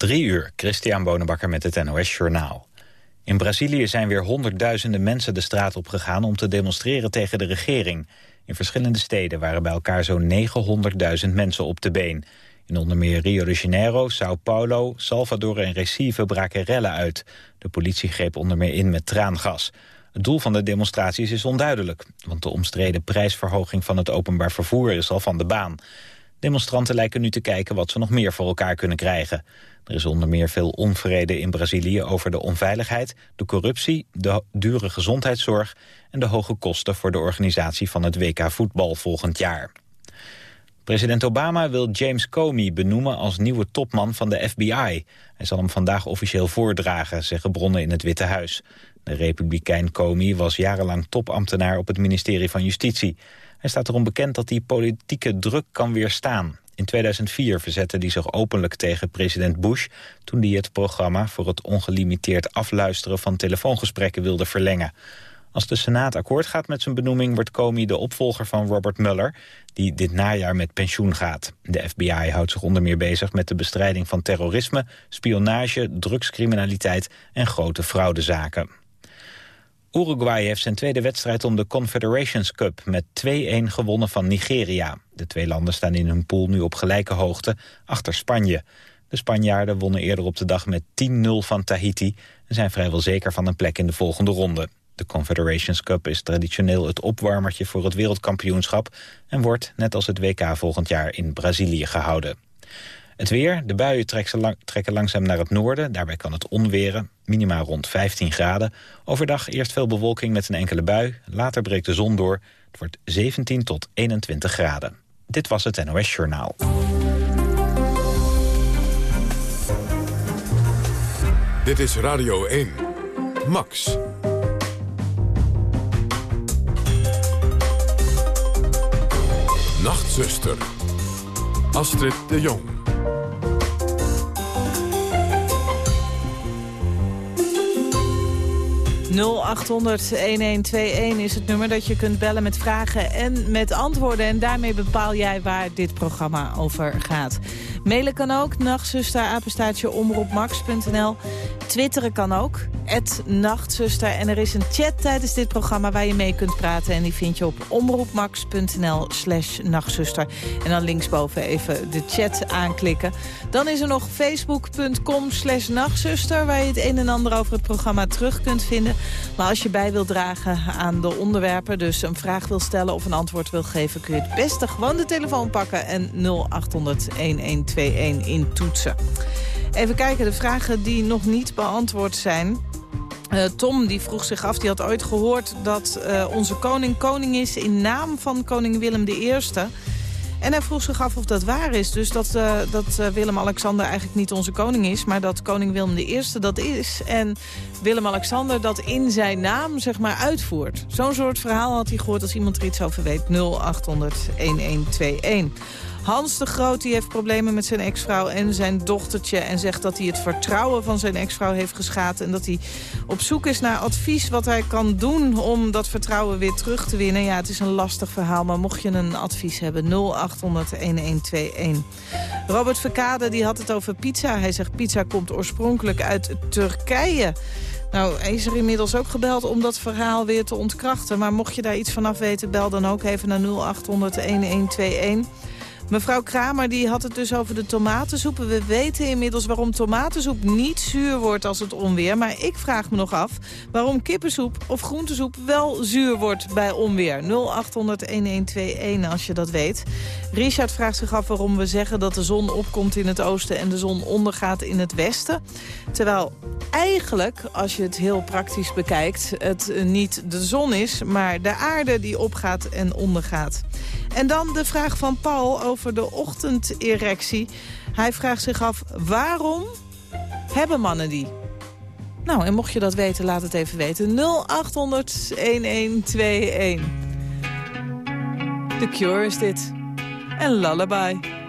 Drie uur, Christian Bonenbakker met het NOS Journaal. In Brazilië zijn weer honderdduizenden mensen de straat op gegaan om te demonstreren tegen de regering. In verschillende steden waren bij elkaar zo'n 900.000 mensen op de been. In onder meer Rio de Janeiro, Sao Paulo, Salvador en Recife braken rellen uit. De politie greep onder meer in met traangas. Het doel van de demonstraties is onduidelijk, want de omstreden prijsverhoging van het openbaar vervoer is al van de baan. Demonstranten lijken nu te kijken wat ze nog meer voor elkaar kunnen krijgen. Er is onder meer veel onvrede in Brazilië over de onveiligheid, de corruptie, de dure gezondheidszorg en de hoge kosten voor de organisatie van het WK voetbal volgend jaar. President Obama wil James Comey benoemen als nieuwe topman van de FBI. Hij zal hem vandaag officieel voordragen, zeggen bronnen in het Witte Huis. De republikein Comey was jarenlang topambtenaar op het ministerie van Justitie. Hij staat erom bekend dat hij politieke druk kan weerstaan. In 2004 verzette hij zich openlijk tegen president Bush... toen hij het programma voor het ongelimiteerd afluisteren van telefoongesprekken wilde verlengen. Als de Senaat akkoord gaat met zijn benoeming... wordt Comey de opvolger van Robert Mueller, die dit najaar met pensioen gaat. De FBI houdt zich onder meer bezig met de bestrijding van terrorisme... spionage, drugscriminaliteit en grote fraudezaken. Uruguay heeft zijn tweede wedstrijd om de Confederations Cup met 2-1 gewonnen van Nigeria. De twee landen staan in hun pool nu op gelijke hoogte achter Spanje. De Spanjaarden wonnen eerder op de dag met 10-0 van Tahiti... en zijn vrijwel zeker van een plek in de volgende ronde. De Confederations Cup is traditioneel het opwarmertje voor het wereldkampioenschap... en wordt, net als het WK volgend jaar, in Brazilië gehouden. Het weer, de buien trekken langzaam naar het noorden. Daarbij kan het onweren, minimaal rond 15 graden. Overdag eerst veel bewolking met een enkele bui. Later breekt de zon door. Het wordt 17 tot 21 graden. Dit was het NOS Journaal. Dit is Radio 1. Max. Nachtzuster. Astrid de Jong. 0800-1121 is het nummer dat je kunt bellen met vragen en met antwoorden. En daarmee bepaal jij waar dit programma over gaat. Mailen kan ook, nachtzuster, apenstaartje, omroepmax.nl. Twitteren kan ook, nachtzuster. En er is een chat tijdens dit programma waar je mee kunt praten. En die vind je op omroepmax.nl slash nachtzuster. En dan linksboven even de chat aanklikken. Dan is er nog facebook.com slash nachtzuster... waar je het een en ander over het programma terug kunt vinden. Maar als je bij wilt dragen aan de onderwerpen... dus een vraag wil stellen of een antwoord wil geven... kun je het beste gewoon de telefoon pakken en 0800-1121 intoetsen. Even kijken, de vragen die nog niet beantwoord zijn... Uh, Tom die vroeg zich af, die had ooit gehoord dat uh, onze koning koning is in naam van koning Willem I. En hij vroeg zich af of dat waar is. Dus dat, uh, dat Willem-Alexander eigenlijk niet onze koning is... maar dat koning Willem I dat is. En Willem-Alexander dat in zijn naam zeg maar uitvoert. Zo'n soort verhaal had hij gehoord als iemand er iets over weet. 0800-1121. Hans de Groot die heeft problemen met zijn ex-vrouw en zijn dochtertje... en zegt dat hij het vertrouwen van zijn ex-vrouw heeft geschaad... en dat hij op zoek is naar advies wat hij kan doen om dat vertrouwen weer terug te winnen. Ja, het is een lastig verhaal, maar mocht je een advies hebben... 0800-1121. Robert Verkade die had het over pizza. Hij zegt pizza komt oorspronkelijk uit Turkije... Nou, is er inmiddels ook gebeld om dat verhaal weer te ontkrachten. Maar mocht je daar iets vanaf weten, bel dan ook even naar 0800 1121. Mevrouw Kramer die had het dus over de tomatensoep. We weten inmiddels waarom tomatensoep niet zuur wordt als het onweer. Maar ik vraag me nog af waarom kippensoep of groentesoep wel zuur wordt bij onweer. 0800-1121 als je dat weet. Richard vraagt zich af waarom we zeggen dat de zon opkomt in het oosten... en de zon ondergaat in het westen. Terwijl eigenlijk, als je het heel praktisch bekijkt... het niet de zon is, maar de aarde die opgaat en ondergaat. En dan de vraag van Paul over de ochtenderectie. Hij vraagt zich af, waarom hebben mannen die? Nou, en mocht je dat weten, laat het even weten. 0800 1121. The Cure is dit. En Lullaby.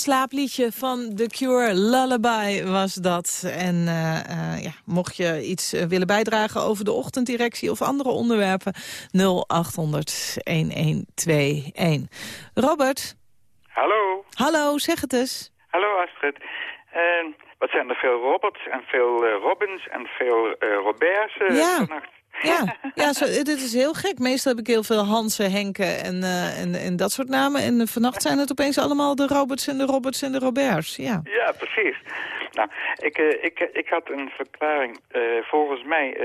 Slaapliedje van The Cure, Lullaby was dat. En uh, uh, ja, mocht je iets uh, willen bijdragen over de ochtenddirectie of andere onderwerpen... 0800-1121. Robert? Hallo. Hallo, zeg het eens. Hallo Astrid. wat zijn er veel Roberts en veel Robins en veel Roberts ja. vannacht? Ja, ja zo, dit is heel gek. Meestal heb ik heel veel Hansen, Henken en, uh, en, en dat soort namen. En vannacht zijn het opeens allemaal de Roberts en de Roberts en de Roberts. Ja, ja precies. Nou, ik, uh, ik, ik had een verklaring. Uh, volgens mij,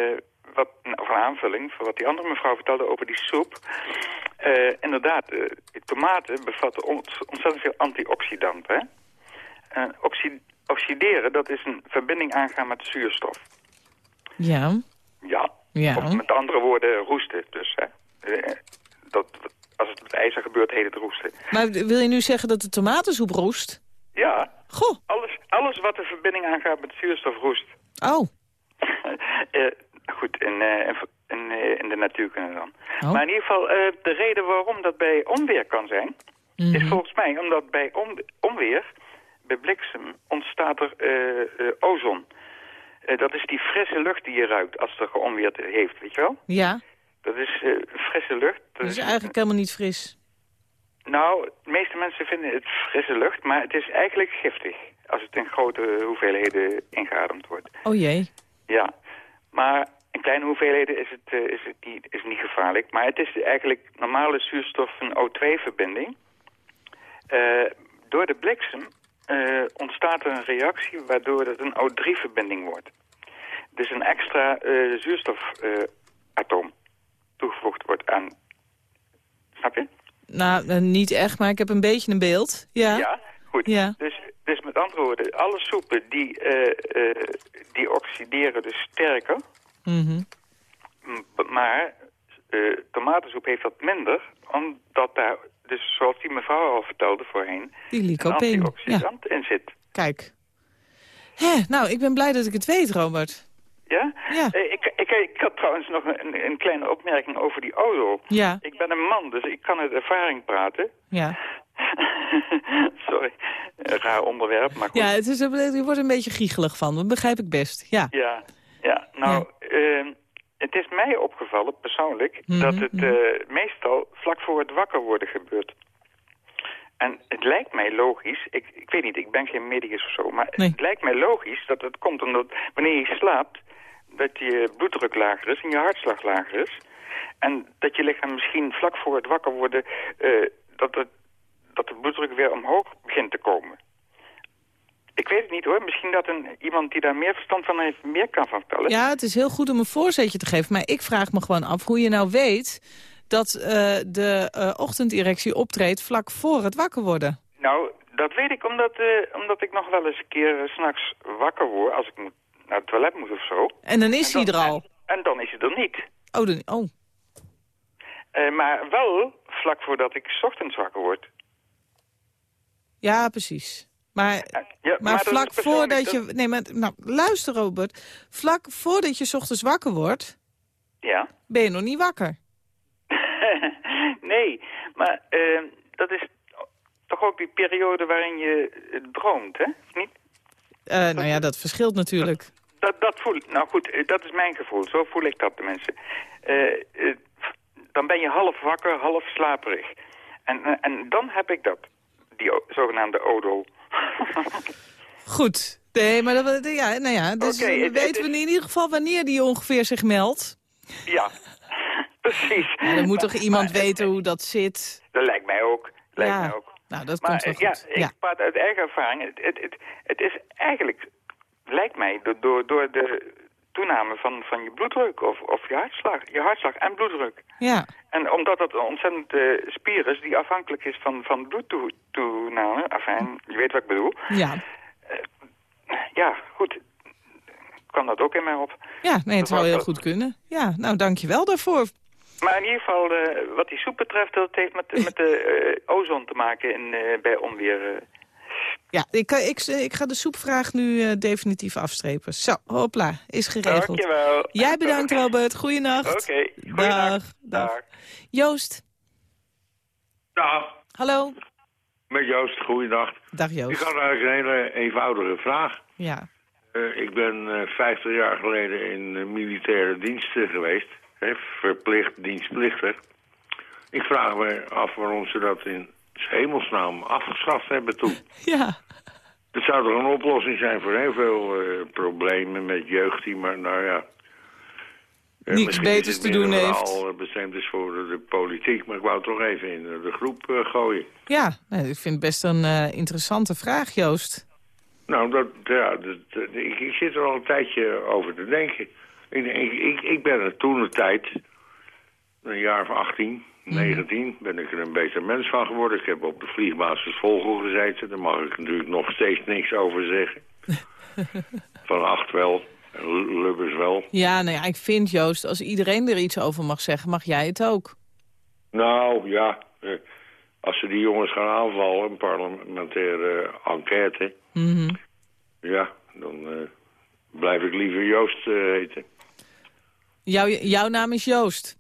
wat, of een aanvulling voor wat die andere mevrouw vertelde over die soep. inderdaad, tomaten bevatten ontzettend veel antioxidanten. Oxi oxideren, dat is een verbinding aangaan met zuurstof. Ja. Ja, ja. Of met andere woorden roesten. Dus hè, dat, als het met ijzer gebeurt, heet het roesten. Maar wil je nu zeggen dat de tomatensoep roest? Ja. Goh. Alles, alles wat de verbinding aangaat met zuurstof roest. Oh. uh, goed, in, uh, in, uh, in de natuurkunde dan. Oh. Maar in ieder geval, de reden waarom dat bij onweer kan zijn... Mm -hmm. is volgens mij omdat bij on, onweer, bij bliksem, ontstaat er ozon... Uh, dat is die frisse lucht die je ruikt als er geonweerd heeft, weet je wel? Ja. Dat is uh, frisse lucht. Dat, dat is eigenlijk helemaal niet fris. Nou, de meeste mensen vinden het frisse lucht, maar het is eigenlijk giftig. Als het in grote hoeveelheden ingeademd wordt. Oh jee. Ja, maar in kleine hoeveelheden is het, uh, is het niet, is niet gevaarlijk. Maar het is eigenlijk normale zuurstof een O2-verbinding. door de bliksem uh, ontstaat er een reactie waardoor het een O3-verbinding wordt. Dus een extra uh, zuurstofatoom uh, toegevoegd wordt aan... Snap je? Nou, niet echt, maar ik heb een beetje een beeld. Ja, ja goed. Ja. Dus, dus met andere woorden, alle soepen die, die oxideren dus sterker. Mm -hmm. Maar tomatensoep heeft dat minder, omdat daar dus zoals die mevrouw al vertelde voorheen... Die een lycopene. antioxidant ja. in zit. Kijk. Hè, nou, ik ben blij dat ik het weet, Robert. Ja? Ja. Eh, ik, ik, ik had trouwens nog een, een kleine opmerking over die auto. Ja. Ik ben een man, dus ik kan uit ervaring praten. Ja. Sorry, een raar onderwerp, maar goed. Ja, het is, je wordt een beetje giechelig van, dat begrijp ik best. Ja, ja, ja. nou... Uh, het is mij opgevallen, persoonlijk, Mhm, dat het uh, meestal vlak voor het wakker worden gebeurt. En het lijkt mij logisch, ik, ik weet niet, ik ben geen medicus of zo, maar Nee. het lijkt mij logisch dat het komt omdat wanneer je slaapt, dat je bloeddruk lager is en je hartslag lager is. En dat je lichaam misschien vlak voor het wakker worden, uh, dat, het, dat de bloeddruk weer omhoog begint te komen. hoor. Misschien dat een, iemand die daar meer verstand van heeft meer kan van vertellen. Ja, het is heel goed om een voorzetje te geven. Maar ik vraag me gewoon af hoe je nou weet dat uh, de uh, ochtenderectie optreedt vlak voor het wakker worden. Nou, dat weet ik omdat, uh, omdat ik nog wel eens een keer s s'nachts wakker word als ik moet, naar het toilet moet of zo. En dan is hij er al? En, en, dan is hij er niet. Oh, dan, oh. maar wel vlak voordat ik s ochtends wakker word. Ja, precies. Maar, ja, maar, vlak voordat je... Nee, maar nou, luister Robert. Vlak voordat je s ochtends wakker wordt... Ja? Ben je nog niet wakker. Nee, maar uh, dat is toch ook die periode waarin je droomt, hè? Niet? Uh, nou ja, dat verschilt natuurlijk. Dat, dat, dat voel Nou goed, dat is mijn gevoel. Zo voel ik dat, de mensen. Uh, dan ben je half wakker, half slaperig. En, en dan heb ik dat die zogenaamde odo. Goed. Nee, maar dat, ja, nou ja, dus okay, weten we in ieder geval wanneer die ongeveer zich meldt. Ja, precies. Ja, dan moet toch iemand weten hoe dat zit? Dat lijkt mij ook. Lijkt ja. mij ook. Nou, dat maar, komt wel goed. Ja, ik praat uit eigen ervaring. Het, het, het, het, is eigenlijk, lijkt mij, door, door de toename van, van je bloeddruk of, of je hartslag. Je hartslag en bloeddruk. Ja. En omdat dat een ontzettend uh, spier is die afhankelijk is van, van bloedtoename, afijn, je weet wat ik bedoel. Ja. Uh, ja, goed. Kan dat ook in mij op. Ja, nee, het zou heel goed kunnen. Ja, nou, dankjewel daarvoor. Maar in ieder geval, uh, wat die soep betreft, dat heeft met, met de ozon te maken in, bij onweer. Ja, ik, ik, ik ga de soepvraag nu uh, definitief afstrepen. Zo, hopla, is geregeld. Dankjewel. Jij bedankt, Robert. Goeienacht. Oké, okay. dag, dag. dag. Joost. Dag. Hallo. Met Joost, goeiedag. Dag Joost. Ik had eigenlijk een hele eenvoudige vraag. Ja. Uh, ik ben uh, 50 jaar geleden in militaire diensten geweest. Verplicht dienstplichtig. Ik vraag me af waarom ze dat in hemelsnaam afgeschaft hebben toen. Ja. Het zou toch een oplossing zijn voor heel veel uh, problemen met jeugd die maar, nou ja... Niks beters te doen heeft. al bestemd is voor de politiek, maar ik wou toch even in de groep uh, gooien. Ja, nou, ik vind het best een uh, interessante vraag, Joost. Nou, dat, ja, dat, dat, ik, ik, zit er al een tijdje over te denken. Ik, ik, ik ben er toen een tijd, een jaar of 18, 19 ben ik er een beter mens van geworden. Ik heb op de vliegbasis Vogel gezeten. Daar mag ik natuurlijk nog steeds niks over zeggen. van acht wel. Lubbers wel. Ja, nou ja, ik vind Joost, als iedereen er iets over mag zeggen, mag jij het ook. Nou, ja. Als ze die jongens gaan aanvallen, een parlementaire enquête... Mm Ja, dan uh, blijf ik liever Joost uh, heten. Jouw, jouw naam is Joost?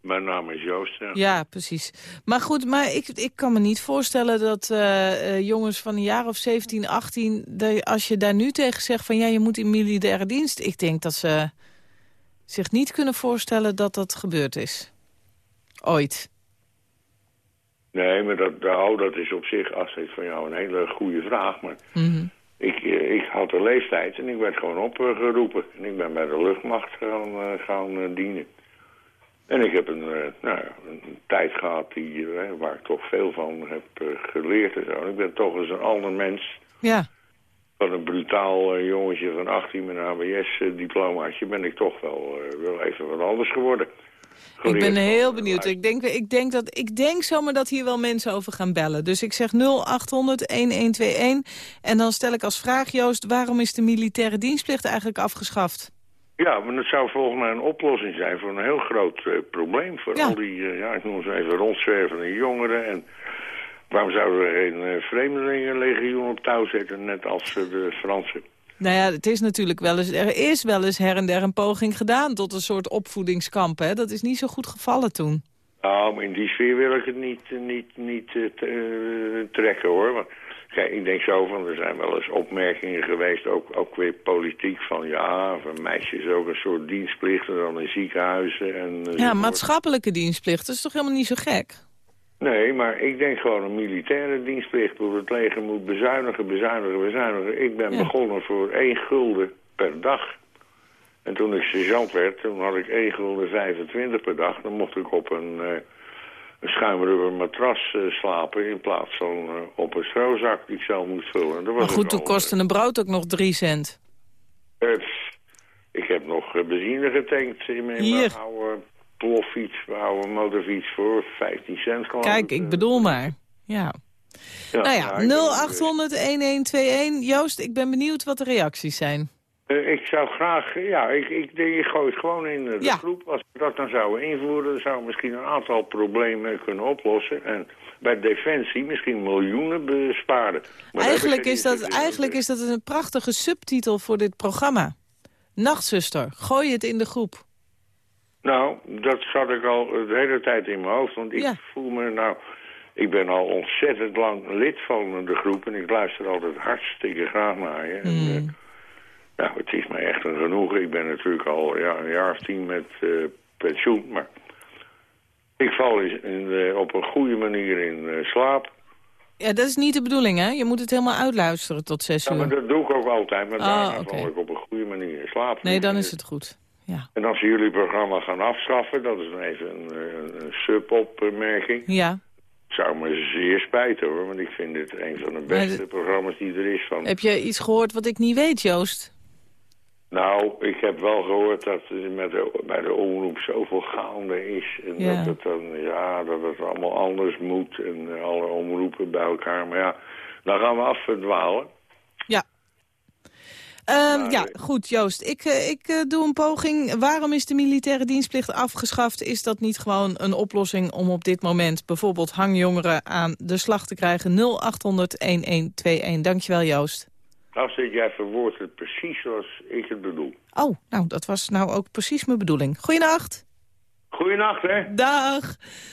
Mijn naam is Joost, ja. Ja, precies. Maar goed, maar ik, ik kan me niet voorstellen dat uh, uh, jongens van een jaar of 17, 18... Dat als je daar nu tegen zegt van ja, je moet in militaire dienst... ik denk dat ze zich niet kunnen voorstellen dat dat gebeurd is. Ooit. Nee, maar dat, nou, dat is op zich, als het van jou, een hele goede vraag. Maar mm -hmm. Ik, ik had de leeftijd en ik werd gewoon opgeroepen. En ik ben bij de luchtmacht gaan, uh, gaan dienen. En ik heb een, nou een tijd gehad die, waar ik toch veel van heb geleerd. En zo. Ik ben toch eens een ander mens. Ja. Van een brutaal jongetje van 18 met een ABS-diplomaatje ben ik toch wel, wel even wat anders geworden. Ik ben heel benieuwd. Ik denk, ik, denk dat, ik denk zomaar dat hier wel mensen over gaan bellen. Dus ik zeg 0800-1121. En dan stel ik als vraag, Joost, waarom is de militaire dienstplicht eigenlijk afgeschaft? Ja, maar dat zou volgens mij een oplossing zijn voor een heel groot uh, probleem. Voor ja. al die, uh, ja, ik noem ze even rondzwervende jongeren. En waarom zouden we geen uh, vreemdelingenlegioen op touw zetten, net als de Fransen? Nou ja, het is natuurlijk wel eens, er is wel eens her en der een poging gedaan tot een soort opvoedingskamp. Hè? Dat is niet zo goed gevallen toen. Nou, maar in die sfeer wil ik het niet, niet, niet trekken hoor. Maar, Kijk, ik denk zo van, er zijn wel eens opmerkingen geweest, ook, ook weer politiek, van ja, van meisjes ook een soort dienstplicht en dan in ziekenhuizen. En, ja, maatschappelijke dienstplicht, dat is toch helemaal niet zo gek? Nee, maar ik denk gewoon een militaire dienstplicht. Het leger moet bezuinigen, bezuinigen, bezuinigen. Ik ben ja. begonnen voor één gulden per dag. En toen ik sergeant werd, toen had ik 1 gulden 25 per dag. Dan mocht ik op een... Uh, een schuimrubber matras eh, slapen... in plaats van eh, op een strozak die ik zelf moest vullen. Dat was Maar goed, toen kostte een brood ook nog drie cent. ik heb nog benzine getankt in mijn, Hier. mijn oude ploffiets, oude motorfiets voor 15 cent. geloof Kijk, ik Eh, bedoel maar. Ja. ja, Nou ja, ik ben- 0800-1121. Joost, ik ben benieuwd wat de reacties zijn. Eh, ik zou graag, ja, ik, ik, ik gooi het gewoon in eh, de Ja. groep. Als we dat dan zouden invoeren, dan zou misschien een aantal problemen kunnen oplossen. En bij Defensie misschien miljoenen besparen. Maar Eigenlijk is, dat, eigenlijk is dat een prachtige subtitel voor dit programma. Nachtzuster, gooi het in de groep. Nou, dat zat ik al de hele tijd in mijn hoofd. Want ik Ja. voel me, nou, ik ben al ontzettend lang lid van de groep. En ik luister altijd hartstikke graag naar je. En, Hmm. eh, nou, het is mij echt een genoegen. Ik ben natuurlijk al ja, een jaar of tien met eh, pensioen. Maar ik val in, op een goede manier in eh, slaap. Ja, dat is niet de bedoeling, hè? Je moet het helemaal uitluisteren tot zes Ja, maar uur. dat doe ik ook altijd. Maar Ah, daarna val ik op een goede manier in slaap. Nee, dan is het goed. Ja. En als ze jullie programma gaan afschaffen, dat is dan even een, een sub-opmerking. Ja. zou me zeer spijten hoor, want ik vind dit een van de beste de- programma's die er is. Van... Heb je iets gehoord wat ik niet weet, Joost? Nou, ik heb wel gehoord dat er met de, bij de omroep zoveel gaande is. En Ja. dat het dan, ja, dat het allemaal anders moet en alle omroepen bij elkaar. Maar ja, dan gaan we afdwalen. Ja. Ehm, Maar, ja, eh, goed, Joost. Ik, eh, ik eh, doe een poging. Waarom is de militaire dienstplicht afgeschaft? Is dat niet gewoon een oplossing om op dit moment... bijvoorbeeld hangjongeren aan de slag te krijgen? 0800-1121. Dankjewel, Joost. Nou zit jij verwoordt het precies zoals ik het bedoel. Oh, nou, dat was nou ook precies mijn bedoeling. Goeienacht. Goeienacht hè, Dag.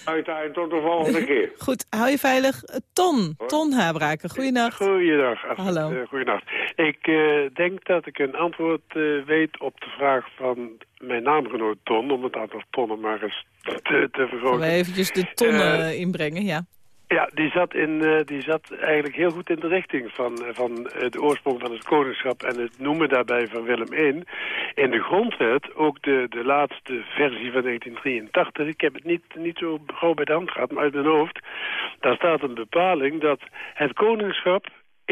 uit tot de volgende keer. Goed, hou je veilig. Eh, Ton, Ton Habraken. Goeienacht. Goeiedag. Hallo. Eh, goeienacht. Ik eh, denk dat ik een antwoord weet op de vraag van mijn naamgenoot Ton... om het aantal tonnen maar eens te, te Gaan we vergroten. eventjes de tonnen inbrengen, ja. Ja, die zat, in, eh, die zat eigenlijk heel goed in de richting van, eh, van eh, de oorsprong van het koningschap... en het noemen daarbij van Willem I. In de grondwet, ook de, de laatste versie van 1983... ik heb het niet, niet zo gauw bij de hand gehad, maar uit mijn hoofd... daar staat een bepaling dat het koningschap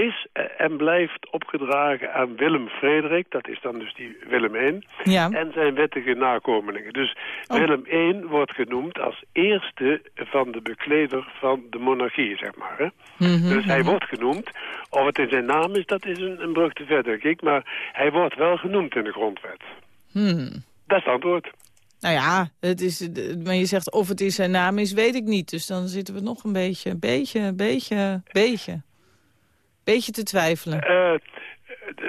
is en blijft opgedragen aan Willem Frederik. Dat is dan dus die Willem I. Ja. En zijn wettige nakomelingen. Dus Oh. Willem I wordt genoemd als eerste van de bekleder van de monarchie, zeg maar. Hè? Mhm, Dus hij mhm. wordt genoemd. Of het in zijn naam is, dat is een, een brug te ver, denk ik. Maar hij wordt wel genoemd in de grondwet. Hmm. Dat is het antwoord. Nou ja, het is, maar je zegt of het in zijn naam is, weet ik niet. Dus dan zitten we nog een beetje, beetje, beetje, beetje, beetje te twijfelen. Eh,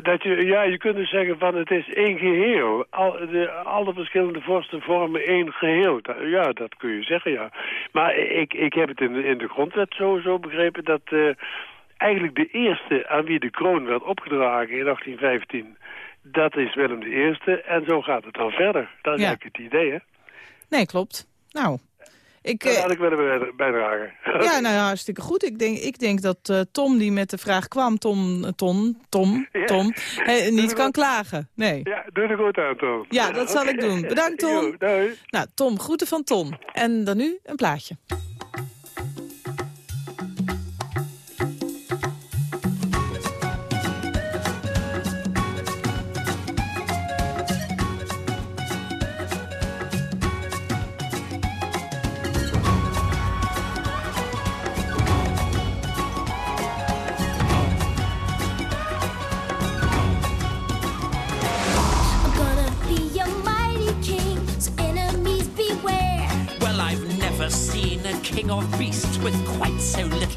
dat je, ja, je kunt dus zeggen van het is één geheel. Al, de, alle verschillende vorsten vormen één geheel. Dat- ja, dat kun je zeggen, ja. Maar ik, ik heb het in, de- in de grondwet zo begrepen dat eh, eigenlijk de eerste aan wie de kroon werd opgedragen in 1815... dat is Willem I en zo gaat het dan verder. Dat is Ja. eigenlijk het idee, hè? Nee, klopt. Nou, ik, Dat eh, ik willen bij- bijdragen. ja, nou ja, hartstikke goed. Ik denk, ik denk dat eh, Tom die met de vraag kwam, Tom, eh, Tom, Tom, Ja. Tom, niet kan klagen. Nee. Ja, doe er goed aan, Tom. Ja, dat zal ik doen. Bedankt, Tom. Doei. Nou, Tom, groeten van Ton. En dan nu een plaatje.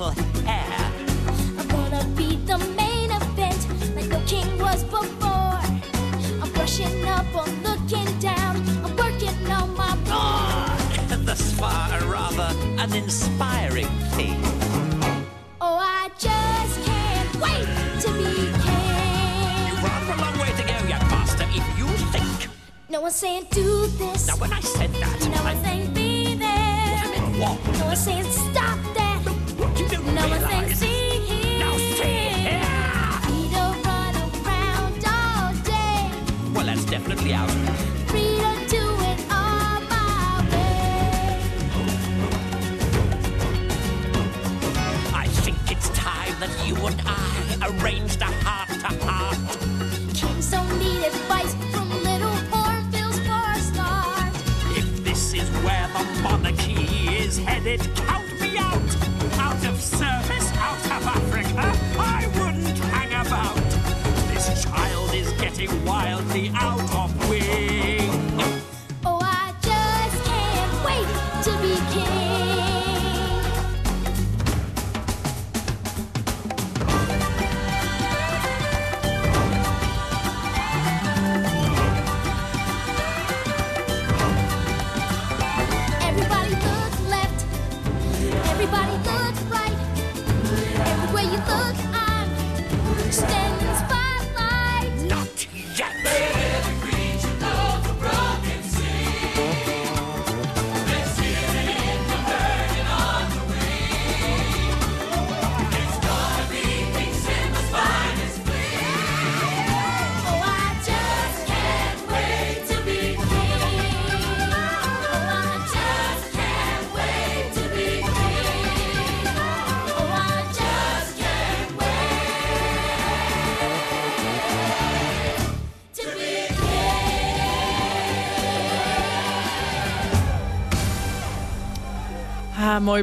Joder.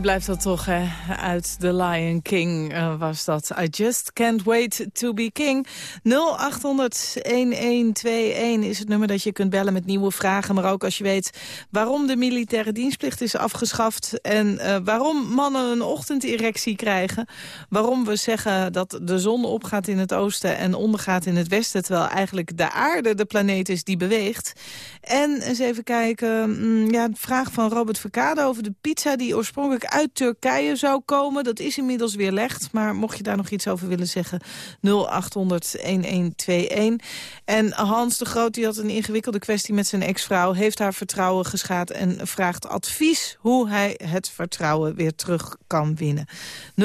Blijft dat toch, hè? Uit The Lion King eh, was dat. I just can't wait to be king. 0800-1121 is het nummer dat je kunt bellen met nieuwe vragen. Maar ook als je weet waarom de militaire dienstplicht is afgeschaft... en eh, waarom mannen een ochtenderectie krijgen. Waarom we zeggen dat de zon opgaat in het oosten en ondergaat in het westen... terwijl eigenlijk de aarde de planeet is die beweegt. En eens even kijken, mm, ja, de vraag van Robert Verkade over de pizza... die oorspronkelijk uit Turkije zou komen. Dat is inmiddels weerlegd, maar mocht je daar nog iets over willen zeggen... 0800-1121. En Hans de Groot die had een ingewikkelde kwestie met zijn ex-vrouw... heeft haar vertrouwen geschaad en vraagt advies... hoe hij het vertrouwen weer terug kan winnen. 0800-1121,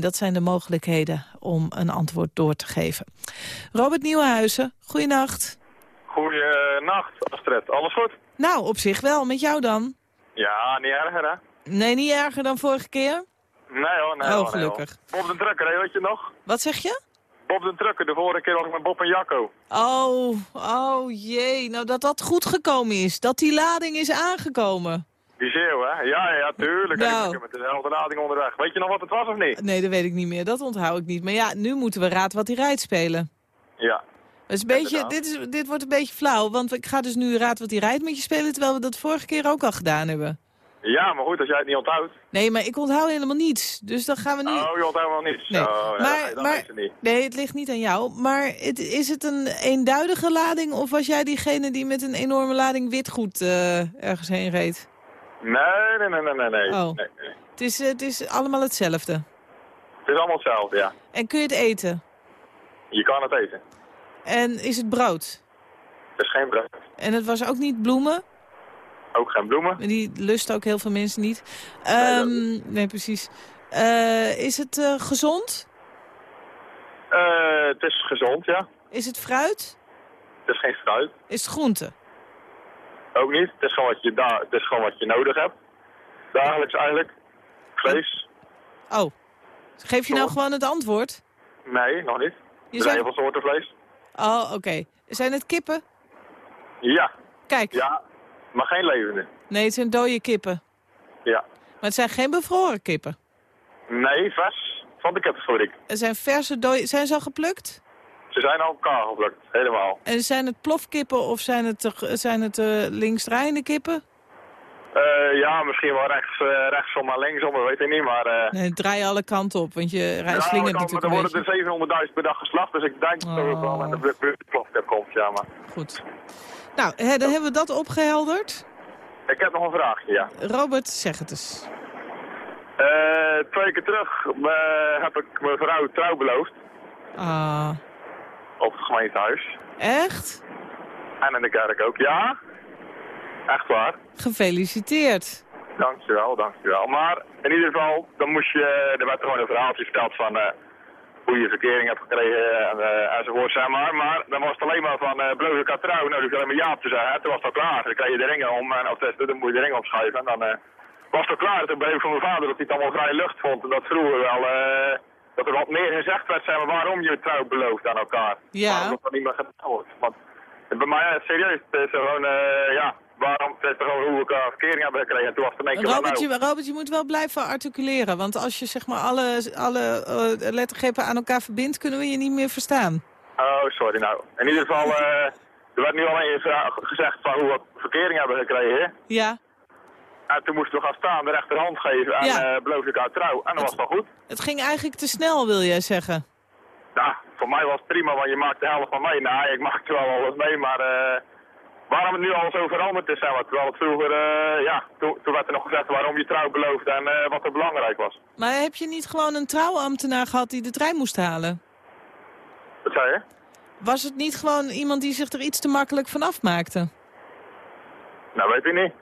dat zijn de mogelijkheden om een antwoord door te geven. Robert Nieuwenhuizen, goeienacht. Goeienacht, Astrid. Alles goed? Nou, op zich wel. Met jou dan? Ja, niet erger, hè? Nee, niet erger dan vorige keer? Nee hoor, nee Oh, hoor, gelukkig. Bob de Trucker, hè, weet je nog? Wat zeg je? Bob de Trucker, de vorige keer was ik met Bob en Jacco. Oh, oh jee. Nou, dat dat goed gekomen is. Dat die lading is aangekomen. Die zeeuw, hè? Ja, ja, tuurlijk. Nou. ik ben met dezelfde lading onderweg. Weet je nog wat het was of niet? Nee, dat weet ik niet meer. Dat onthoud ik niet. Maar ja, nu moeten we Raad wat hij rijdt spelen. Ja. Is een beetje, dit, is, dit wordt een beetje flauw, want ik ga dus nu Raad wat hij rijdt met je spelen... terwijl we dat vorige keer ook al gedaan hebben. Ja, maar goed, als jij het niet onthoudt. Nee, maar ik onthoud helemaal niets. Dus dan gaan we nu... Oh, je onthoudt wel niets. Nee, Oh, ja, maar, het niet. nee, het ligt niet aan jou. Maar het, is het een eenduidige lading of was jij diegene die met een enorme lading witgoed eh, ergens heen reed? Nee, nee, nee, nee, nee. nee. Oh. nee, nee. Het is, eh, het is allemaal hetzelfde. Het is allemaal hetzelfde, ja. En kun je het eten? Je kan het eten. En is het brood? Het is geen brood. En het was ook niet bloemen? Ook geen bloemen. Die lusten ook heel veel mensen niet. dat Ehm, nee, precies. Eh, is het eh, gezond? Het is gezond, ja. Is het fruit? Het is geen fruit. Is het groente? Ook niet. Het is gewoon wat je, daar, het is gewoon wat je nodig hebt. Dagelijks eigenlijk. Vlees. Oh. Geef je nou gewoon het antwoord? Nee, nog niet. Je Er zijn heel veel soorten vlees. Oh, oké. Zijn het kippen? Ja. Kijk. Ja. Maar geen levende. Nee, het zijn dode kippen. Ja. Maar het zijn geen bevroren kippen. Nee, vers van de kippenfabriek. Het zijn verse dode... Zijn ze al geplukt? Ze zijn al elkaar geplukt. Helemaal. En zijn het plofkippen of zijn het, de- zijn het eh, linksdraaiende kippen? Eh, ja, misschien wel rechts, eh, rechtsom en linksom, dat weet ik niet. Maar uh, Nee, draai alle kanten op, want je ja, rijdt slingert kan- natuurlijk er worden er 700.000 per dag geslacht, dus ik denk dat het wel Oh. met de plofkip komt, ja. Maar Goed. Nou, hè, dan hebben we dat opgehelderd. ik heb nog een vraagje, ja. Robert, zeg het eens. Eh, twee keer terug eh, heb ik mijn vrouw trouw beloofd Ah, op het gemeentehuis. echt? En in de kerk ook, ja. Echt waar. Gefeliciteerd. Dankjewel, dankjewel. Maar in ieder geval, dan moest je, er werd gewoon een verhaaltje verteld van eh, hoe je verkering hebt gekregen en, eh, enzovoort, zeg maar. Maar dan was het alleen maar van uh, beloof ik haar trouw, nou, dus alleen maar ja te zeggen. Hè. Toen was het al klaar. Dan krijg je de ringen om, en of dan moet je de ringen opschuiven en dan, eh, was toch klaar. Toen bleef van mijn vader dat hij het allemaal vrij lucht vond. En dat vroeger wel, eh, dat er wat meer gezegd werd, maar, waarom je trouw belooft aan elkaar. Ja. Waarom dat dan niet meer gedaan wordt. Want bij mij, eh, serieus, het is gewoon, eh, ja, waarom, het gewoon hoe ik uh, verkering heb gekregen. En toen was het een van, Robert, nou, je, Robert, je moet wel blijven articuleren. Want als je zeg maar alle, alle eh, lettergrepen aan elkaar verbindt, kunnen we je niet meer verstaan. Oh, sorry. Nou, in ieder geval, er werd nu al eens gezegd van hoe we verkering hebben gekregen. Ja, En toen moesten we gaan staan, de rechterhand geven en Ja. eh ik uit trouw. En dat was wel goed. het ging eigenlijk te snel, wil jij zeggen. Nou, voor mij was het prima, want je maakt de helft van mee. Nou, ik maakte wel alles mee, maar eh, waarom het nu al zo veranderd is, zeg maar. Terwijl het vroeger, eh, ja, toen, toen werd er nog gezegd waarom je trouw beloofde en eh, wat er belangrijk was. Maar heb je niet gewoon een trouwambtenaar gehad die de trein moest halen? Wat zei je? Was het niet gewoon iemand die zich er iets te makkelijk van afmaakte? Nou, weet ik niet.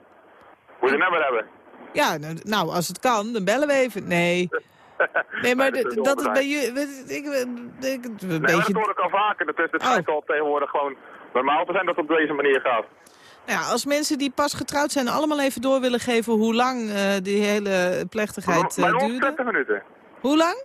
Moet je het nummer hebben. Ja, nou, nou, als het kan, dan bellen we even. Nee. Nee, maar dat is dat het bij jullie... Ik, ik, een Nee, maar dat beetje... hoor ik al vaker. Dat is, het Oh. al tegenwoordig gewoon normaal te zijn dat het op deze manier gaat. Nou ja, als mensen die pas getrouwd zijn allemaal even door willen geven hoe lang eh, die hele plechtigheid ons duurde. 20 minuten. Hoe lang?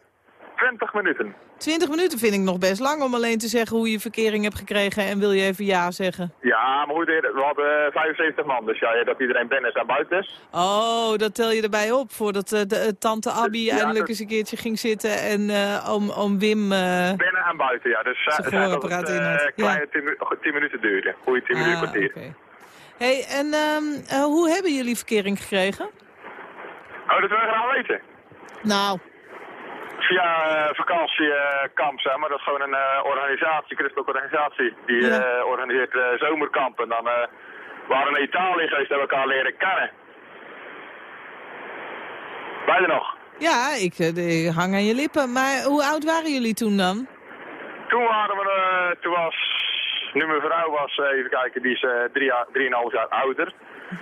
20 minuten. 20 minuten vind ik nog best lang om alleen te zeggen hoe je verkering hebt gekregen en wil je even ja zeggen. Ja, maar goed, we hadden eh, 75 man, dus ja, dat iedereen binnen en buiten is. Oh, dat tel je erbij op voordat eh, de, eh, tante Abby Ja, eindelijk dat- eens een keertje ging zitten en eh oom, oom Wim... eh, Binnen en buiten, ja. Dus eh, Zijn dat het eh, had. kleine 10 mi- 10 minuten duurde. Goeie 10 minuten ah, kwartier. oké. hey, en ehm, eh, hoe hebben jullie verkering gekregen? Oh, dat wil je graag weten. Nou, Via eh, vakantiekamp, zeg maar. Dat is gewoon een eh, organisatie, christelijke organisatie. Die Ja. eh, organiseert zomerkampen. Dan waren we naar Italië geweest en hebben elkaar leren kennen. Beide nog. ja, ik, ik hang aan je lippen. Maar hoe oud waren jullie toen dan? Toen waren we, toen was, nu mijn vrouw was, even kijken, die is eh, drie jaar, drieënhalf jaar ouder.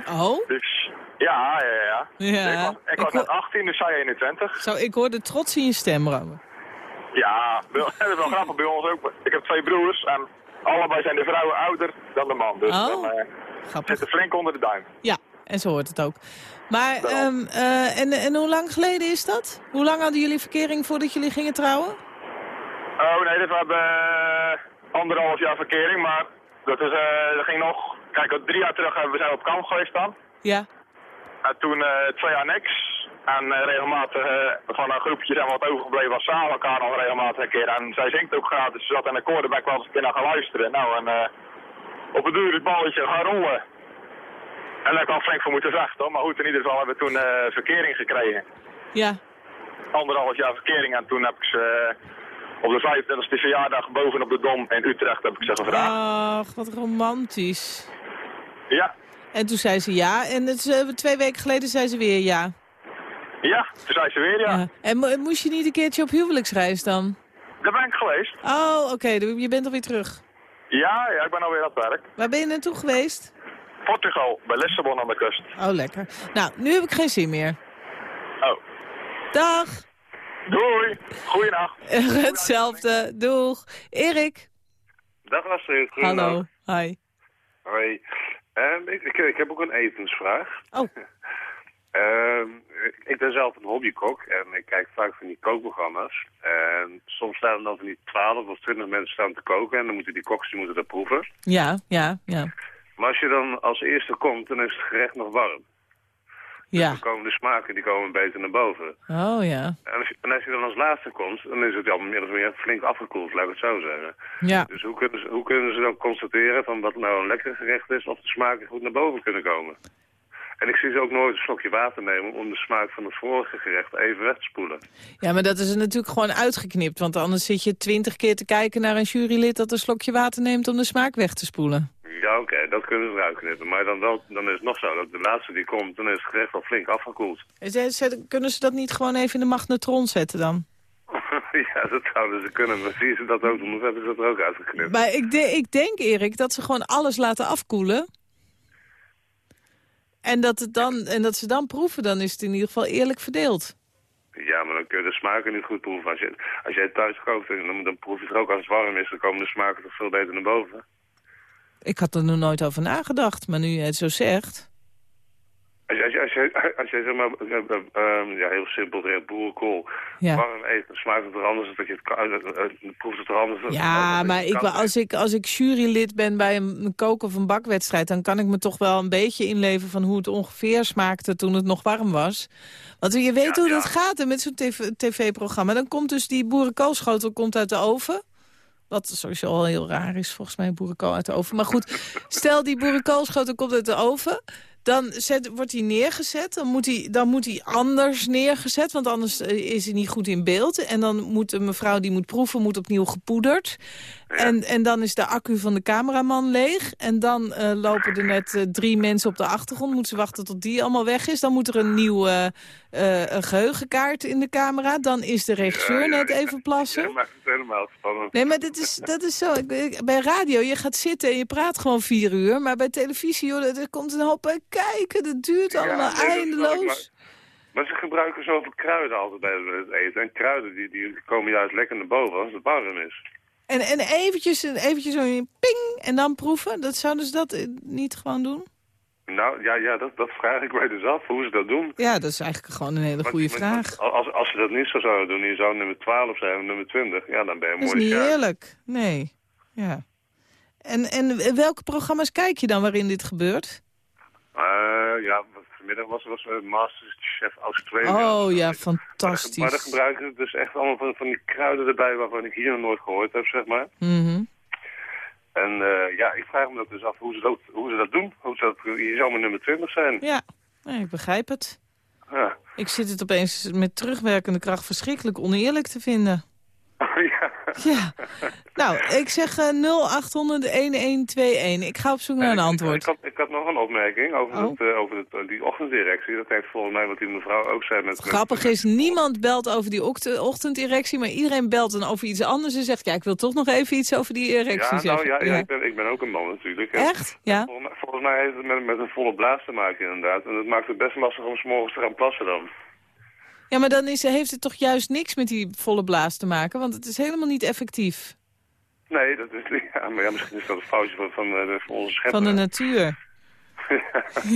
Oh? Dus ja, ja, ja. Ja. Ik was, ik Ik was ho- net 18, dus zij 21. Zo, ik hoorde trots in je stem, Robert. Ja, dat is wel grappig bij ons ook. Ik heb twee broers en allebei zijn de vrouwen ouder dan de man. Dus Oh, dan eh, Grappig. zit er flink onder de duim. Ja, en zo hoort het ook. Maar, ehm, eh, en, en hoe lang geleden is dat? Hoe lang hadden jullie verkering voordat jullie gingen trouwen? Oh nee, dus we hebben eh, anderhalf jaar verkering, maar dat, is, eh, dat ging nog... Kijk, drie jaar terug hebben we zijn op kamp geweest dan. Ja. En toen eh, twee jaar niks. En eh, regelmatig eh, van een groepje zijn we wat overgebleven was samen elkaar nog regelmatig een keer. En zij zingt ook graag, dus ze zat in de koor, daar ben ik wel eens een keer naar gaan luisteren. Nou, en op een duur het balletje gaan rollen. En daar kwam flink voor moeten vechten, maar goed, in ieder geval hebben we toen eh, verkering gekregen. Ja. Anderhalf jaar verkering en toen heb ik ze op de 25e verjaardag bovenop de Dom in Utrecht heb ik ze gevraagd. Ach, wat romantisch. Ja, En toen zei ze ja. En het, is, eh, twee weken geleden zei ze weer ja. ja, toen zei ze weer ja. Ja. En mo- moest je niet een keertje op huwelijksreis dan? Daar ben ik geweest. Oh, oké. je bent alweer terug. Ja, ja, ik ben alweer aan het werk. Waar ben je naartoe geweest? Portugal, bij Lissabon aan de kust. Oh, lekker. Nou, nu heb ik geen zin meer. Oh. Dag. Doei. Goeienacht. Hetzelfde. Doeg. Erik. Dag Astrid. Hallo. Hi. Hoi. Ehm, ik, ik, ik heb ook een etensvraag. Oh. Ehm, ik- ik ben zelf een hobbykok en ik kijk vaak van die kookprogramma's. En soms staan er dan van die 12 of 20 mensen staan te koken en dan moeten die koks die moeten dat proeven. Ja, ja, ja. Maar als je dan als eerste komt, dan is het gerecht nog warm. Ja. Dan komen de smaken die komen beter naar boven. Oh, ja. En als, je, en als je dan als laatste komt, dan is het al meer of meer flink afgekoeld, laat ik het zo zeggen. Ja. Dus hoe kunnen, ze, hoe kunnen ze dan constateren van wat nou een lekker gerecht is, of de smaken goed naar boven kunnen komen? En ik zie ze ook nooit een slokje water nemen om de smaak van het vorige gerecht even weg te spoelen. Ja, maar dat is er natuurlijk gewoon uitgeknipt. Want anders zit je twintig keer te kijken naar een jurylid dat een slokje water neemt om de smaak weg te spoelen. Ja, oké, dat kunnen ze eruit knippen. Maar dan, wel, dan is het nog zo dat de laatste die komt, dan is het gerecht al flink afgekoeld. Kunnen ze dat niet gewoon even in de magnetron zetten dan? ja, dat zouden ze kunnen. Maar zien ze dat ook doen, of hebben ze dat er ook uitgeknipt? Maar ik, de- ik denk, Erik, dat ze gewoon alles laten afkoelen. En dat, het dan, en dat ze dan proeven, dan is het in ieder geval eerlijk verdeeld. Ja, maar dan kun je de smaken niet goed proeven. Als, je, als jij thuis kookt, dan, dan proef je het ook als het warm is. Dan komen de smaken toch veel beter naar boven. Ik had er nog nooit over nagedacht, maar nu je het zo zegt... Als je, als je, als je, als je zeg maar, eh, eh, ehm, ja, heel simpel zegt, boerenkool. Ja. Warm eten, smaakt het er anders dat je het eh, eh, proeft het er anders dan- Ja, dan- maar ik, als, ik, als ik jurylid ben bij een, kook- of een bakwedstrijd... dan kan ik me toch wel een beetje inleven van hoe het ongeveer smaakte toen het nog warm was. Want je weet hoe dat gaat met zo'n tv tv-programma. Dan komt dus die boerenkoolschotel komt uit de oven. Wat sowieso al heel raar is, volgens mij, boerenkool uit de oven. Maar goed, stel die boerenkoolschotel komt uit de oven... Dan zet, wordt hij neergezet, dan moet hij, dan moet hij anders neergezet... want anders eh, is hij niet goed in beeld. En dan moet de mevrouw die moet proeven, moet opnieuw gepoederd. En, en dan is de accu van de cameraman leeg. En dan eh, lopen er net eh, drie mensen op de achtergrond. Moeten ze wachten tot die allemaal weg is. Dan moet er een nieuwe eh, geheugenkaart in de camera. Dan is de regisseur net even plassen. Ja, maakt het helemaal spannend. Nee, maar dit is, dat is zo. Ik- ik- bij radio, je gaat zitten en je praat gewoon vier uur. Maar bij televisie, joh, er komt een hoop bij kijken. Dat duurt allemaal nee, eindeloos. Maar ze gebruiken zoveel kruiden altijd bij het eten. En kruiden die, die komen juist lekker naar boven als het warm is. En, en eventjes, eventjes zo ping en dan proeven. Dat zouden ze dat eh, niet gewoon doen? Nou, ja, ja dat, dat vraag ik mij dus af, hoe ze dat doen. Ja, dat is eigenlijk gewoon een hele goede vraag. Als, als ze dat niet zo zouden doen, je zou nummer 12 zijn of nummer 20, ja, dan ben je een Dat is mooie niet eerlijk. Nee. Ja. En, en welke programma's kijk je dan waarin dit gebeurt? Eh, ja, vanmiddag was, was uh, Masterchef Australië. Oh ja, Maar dan fantastisch. gebruiken ze dus echt allemaal van, van die kruiden erbij waarvan ik hier nog nooit gehoord heb, zeg maar. Mhm. En eh, ja, ik vraag me dat dus af hoe ze dat, hoe ze dat doen. Hoe ze dat, je zou maar nummer 20 zijn. Ja, nee, ik begrijp het. Ja. Ik zit het opeens met terugwerkende kracht verschrikkelijk oneerlijk te vinden. ja. Nou, ik zeg eh 0800-1121. Ik ga op zoek naar een Ik, antwoord. had, ik had nog een opmerking over, Oh. het, eh, over het, die ochtenddirectie. Dat heeft volgens mij wat die mevrouw ook zei. Met, met- Grappig is, niemand belt over die ocht- ochtenderectie, maar iedereen belt dan over iets anders en zegt, ja, ik wil toch nog even iets over die erectie Ja, nou zeggen. ja, ja, Ik, ben, ik ben ook een man natuurlijk. Echt? Ja. Volgens mij, volgens mij heeft het met, met een volle blaas te maken inderdaad. En dat maakt het best lastig om 's morgens te gaan plassen dan. Ja, maar dan is, heeft het toch juist niks met die volle blaas te maken, want het is helemaal niet effectief Nee, dat is, ja, maar ja, misschien is dat een foutje van, van, eh, van onze schepper. van de natuur.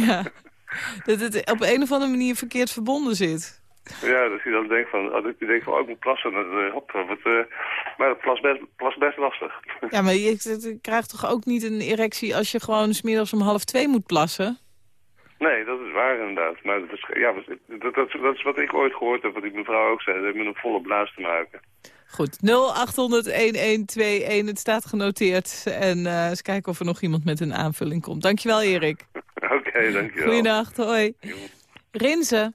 Ja. Dat het op een of andere manier verkeerd verbonden zit. Ja, dat je dan denkt van, oh, dat je denkt van, oh, ik moet plassen. En, dan, eh, hop, wat, eh, maar dat plas best, plas best lastig. Ja, maar je, je krijgt toch ook niet een erectie als je gewoon 's middags om half twee moet plassen? Nee, dat is waar inderdaad. Maar dat is, ja, wat- dat, dat, dat is wat ik ooit gehoord heb, wat die mevrouw ook zei. Dat heeft met een volle blaas te maken. Goed, 0800-1121, het staat genoteerd. En eh eens kijken of er nog iemand met een aanvulling komt. Dankjewel, Erik. Oké, dankjewel. Goeienacht, hoi. Rinze,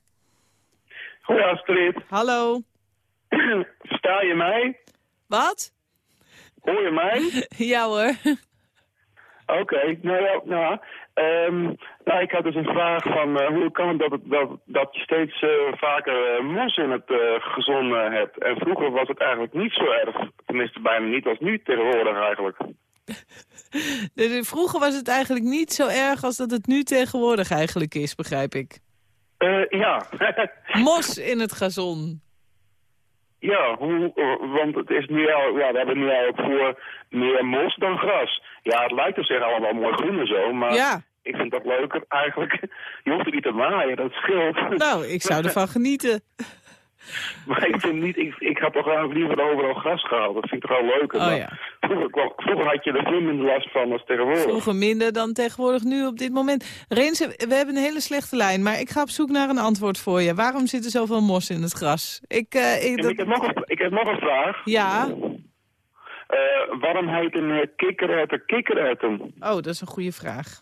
Hoi Astrid, hallo. versta je mij? Wat? Hoor je mij? Ja hoor. Oké, nou ja, nou, ehm, nou, ik had dus een vraag van eh, hoe kan het dat, het, dat, dat je steeds eh, vaker eh, mos in het gezonde hebt? En vroeger was het eigenlijk niet zo erg, tenminste bijna niet als nu tegenwoordig eigenlijk. De- Vroeger was het eigenlijk niet zo erg als dat het nu tegenwoordig eigenlijk is, begrijp ik. Ja, Mos in het gazon. ja hoe, want het is nu al, ja, we hebben nu al voor meer mos dan gras. Ja, het lijkt op zich allemaal mooi groen en zo, maar Ja. ik vind dat leuker eigenlijk. Je hoeft er niet te maaien, dat scheelt. Nou, ik zou ervan genieten. Maar ik vind niet, ik, ik had toch eigenlijk liever overal gras gehaald. Dat vind ik toch wel leuker. Oh ja. vroeger, had je er veel minder last van als tegenwoordig. Vroeger minder dan tegenwoordig nu op dit moment. Rinse, we hebben een hele slechte lijn, maar ik ga op zoek naar een antwoord voor je. Waarom zit er zoveel mos in het gras? Ik, eh, ik, dat- ik, heb nog een, ik heb nog een vraag. Ja? Eh, waarom heet een uh, kikkererwten kikkererwten? Oh, dat is een goede vraag.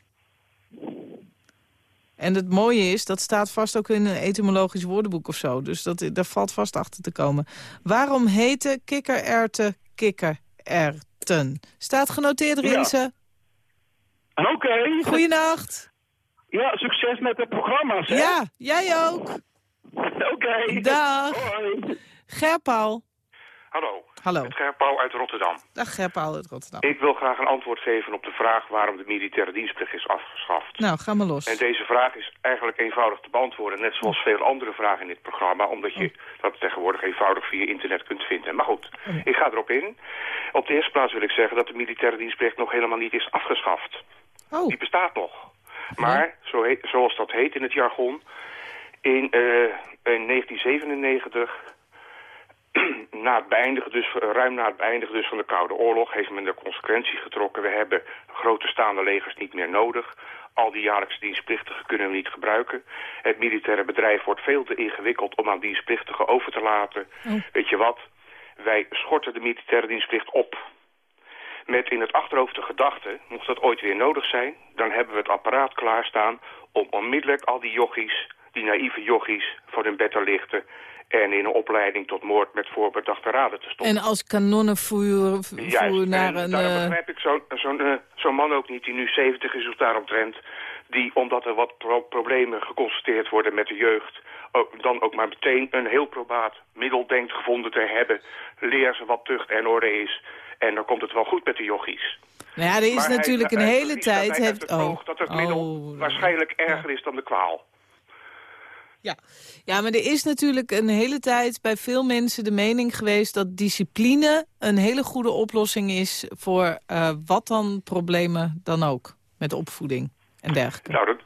En het mooie is, dat staat vast ook in een etymologisch woordenboek of zo. Dus dat, daar valt vast achter te komen. Waarom heten kikkererwten kikkererwten? Staat genoteerd, Ja. Rinse. Oké. Goeienacht. Ja, succes met het programma, zeg. Ja, jij ook. Oké. Dag. Hoi. Gerpaal. Hallo, Hallo. Gerpauw uit Rotterdam. Dag Gerpaal uit Rotterdam. Ik wil graag een antwoord geven op de vraag waarom de militaire dienstplicht is afgeschaft. Nou, ga maar los. En deze vraag is eigenlijk eenvoudig te beantwoorden, net zoals veel andere vragen in dit programma, omdat je dat tegenwoordig eenvoudig via internet kunt vinden. Maar goed, ik ga erop in. Op de eerste plaats wil ik zeggen dat de militaire dienstplicht nog helemaal niet is afgeschaft. Oh. Die bestaat nog. Maar, zo heet- zoals dat heet in het jargon. In, eh, in 1997, na het beëindigen dus, eh, ruim na het beëindigen dus van de Koude Oorlog, heeft men de consequenties getrokken. We hebben grote staande legers niet meer nodig. Al die jaarlijkse dienstplichtigen kunnen we niet gebruiken. Het militaire bedrijf wordt veel te ingewikkeld om aan dienstplichtigen over te laten. Weet je wat? Wij schorten de militaire dienstplicht op. Met in het achterhoofd de gedachte, mocht dat ooit weer nodig zijn... dan hebben we het apparaat klaarstaan om onmiddellijk al die jochies... die naïeve jochies voor hun bed te lichten... en in een opleiding tot moord met voorbedachte raden te stoppen. En als kanonnenvoer voer naar en een... daarom eh, begrijp ik zo'n zo'n eh, zo'n man ook niet die nu 70 is of daaromtrent... die, omdat er wat pro- problemen geconstateerd worden met de jeugd... ook- dan ook maar meteen een heel probaat middel denkt gevonden te hebben. Leer ze wat tucht en orde is. En dan komt het wel goed met de jochies. nou ja, er is Maar hij- natuurlijk een hij hele tijd... Heeft, oh, dat het oh, middel waarschijnlijk erger is dan de kwaal. Ja. ja, maar er is natuurlijk een hele tijd bij veel mensen de mening geweest... dat discipline een hele goede oplossing is voor eh, wat dan problemen dan ook. Met opvoeding en dergelijke. Nou, dat,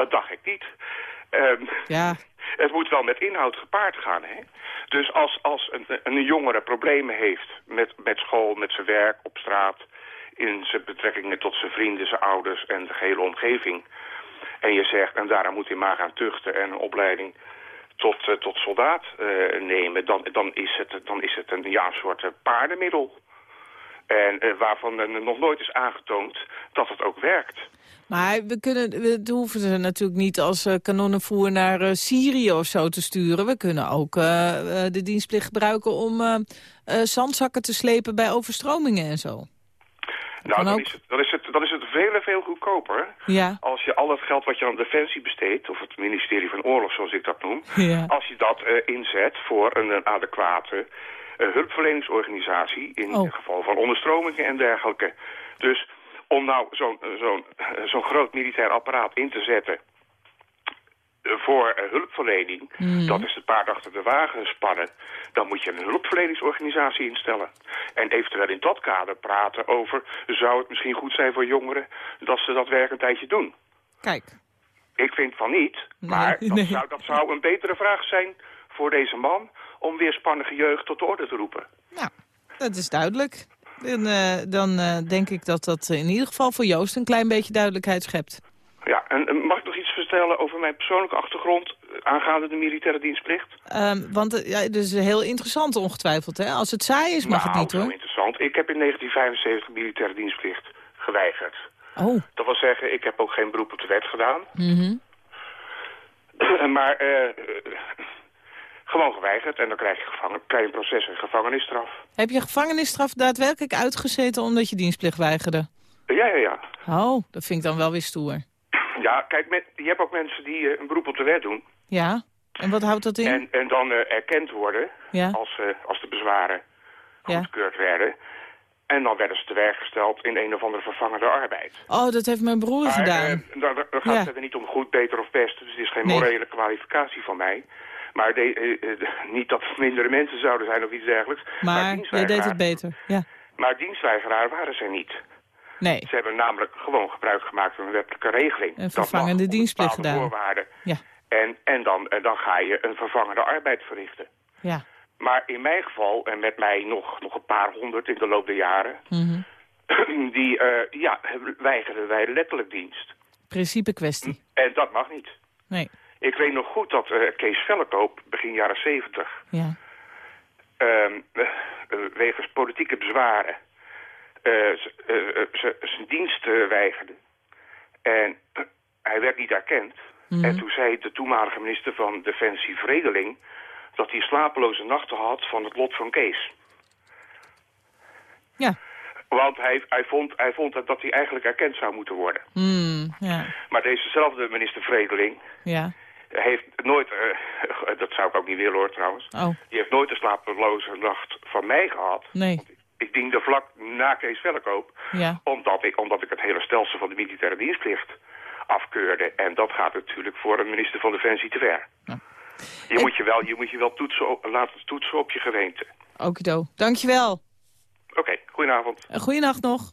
dat dacht ik niet. Ehm, Ja, Het moet wel met inhoud gepaard gaan, hè? Dus als, als een, een jongere problemen heeft met, met school, met zijn werk, op straat... in zijn betrekkingen tot zijn vrienden, zijn ouders en de gehele omgeving... en je zegt, en daarom moet hij maar gaan tuchten en een opleiding tot, eh, tot soldaat eh, nemen... Dan, dan, is het, dan is het een, ja, soort eh, paardenmiddel. En waarvan nog nooit is aangetoond dat het ook werkt. maar we, kunnen, we hoeven ze natuurlijk niet als kanonnenvoer naar Syrië of zo te sturen. We kunnen ook de dienstplicht gebruiken om zandzakken te slepen bij overstromingen en zo. Nou, dan is, het, dan, is het, dan is het veel veel goedkoper Ja, als je al het geld wat je aan Defensie besteedt, of het ministerie van Oorlog zoals ik dat noem, ja. als je dat eh, inzet voor een, een adequate eh, hulpverleningsorganisatie in Oh. het geval van onderstromingen en dergelijke. Dus om nou zo'n eh, zo'n zo'n groot militair apparaat in te zetten voor hulpverlening, Mhm. dat is het paard achter de wagen spannen. Dan moet je een hulpverleningsorganisatie instellen. En eventueel in dat kader praten over, zou het misschien goed zijn voor jongeren dat ze dat werk een tijdje doen. Kijk. Ik vind van niet, maar dat, nee. Zou, dat zou een betere vraag zijn voor deze man... om weerspannige jeugd tot de orde te roepen. Nou, dat is duidelijk. Dan, eh, dan eh, denk ik dat dat in ieder geval voor Joost een klein beetje duidelijkheid schept. Ja, en, mag ik nog iets vertellen over mijn persoonlijke achtergrond... eh, aangaande de militaire dienstplicht? Ehm, want eh, ja, het is heel interessant ongetwijfeld. Hè? Als het saai is, mag nou, het niet hoor. interessant. Ik heb in 1975 militaire dienstplicht geweigerd. Oh. Dat wil zeggen, ik heb ook geen beroep op de wet gedaan. Mhm. maar eh, gewoon geweigerd en dan krijg je, gevangen, krijg je een proces en gevangenisstraf. Heb je gevangenisstraf daadwerkelijk uitgezeten omdat je dienstplicht weigerde? Ja, ja, ja. Oh, dat vind ik dan wel weer stoer. Ja, kijk, met, je hebt ook mensen die eh, een beroep op de wet doen... Ja? En wat houdt dat in? En, en dan eh, erkend worden Ja. als, eh, als de bezwaren Ja. goedgekeurd werden. En dan werden ze te werk gesteld in een of andere vervangende arbeid. Oh, dat heeft mijn broer Maar gedaan. eh, dan, gaat Ja. het niet om goed, beter of best. Dus het is geen Nee. morele kwalificatie van mij. Maar de, eh, niet dat het mindere mensen zouden zijn of iets dergelijks. maar jij deed dienstweigeraar- het beter. Ja. Maar dienstweigeraar waren ze niet. Nee. Ze hebben namelijk gewoon gebruik gemaakt van een wettelijke regeling. Een vervangende dienstplicht gedaan. voorwaarden. Ja. En, en, dan, en dan ga je een vervangende arbeid verrichten. Ja. Maar in mijn geval, en met mij nog, nog een paar honderd in de loop der jaren... Mhm. die eh, ja, weigerden wij letterlijk dienst. Principe kwestie. En dat mag niet. Nee. Ik weet nog goed dat eh, Kees Vellekoop, begin jaren zeventig... Ja. ehm, eh, wegens politieke bezwaren zijn dienst eh, weigerde. En eh, hij werd niet erkend. Mhm. En toen zei de toenmalige minister van Defensie Vredeling... dat hij slapeloze nachten had van het lot van Kees. Ja. Want hij, hij, vond, hij vond dat, dat hij eigenlijk erkend zou moeten worden. Hmm, ja. Maar dezezelfde minister Vredeling Ja. heeft nooit... eh, dat zou ik ook niet willen hoor trouwens. Oh, Die heeft nooit een slapeloze nacht van mij gehad. nee. Ik diende vlak na Kees Vellekoop. Ja. Omdat ik, omdat ik het hele stelsel van de militaire dienstplicht afkeurde. En dat gaat natuurlijk voor een minister van Defensie te ver. Je, moet je wel, je moet je wel toetsen op, laten toetsen op je geweente. Okido. Dankjewel. Oké, goedenavond. Een goeienacht nog.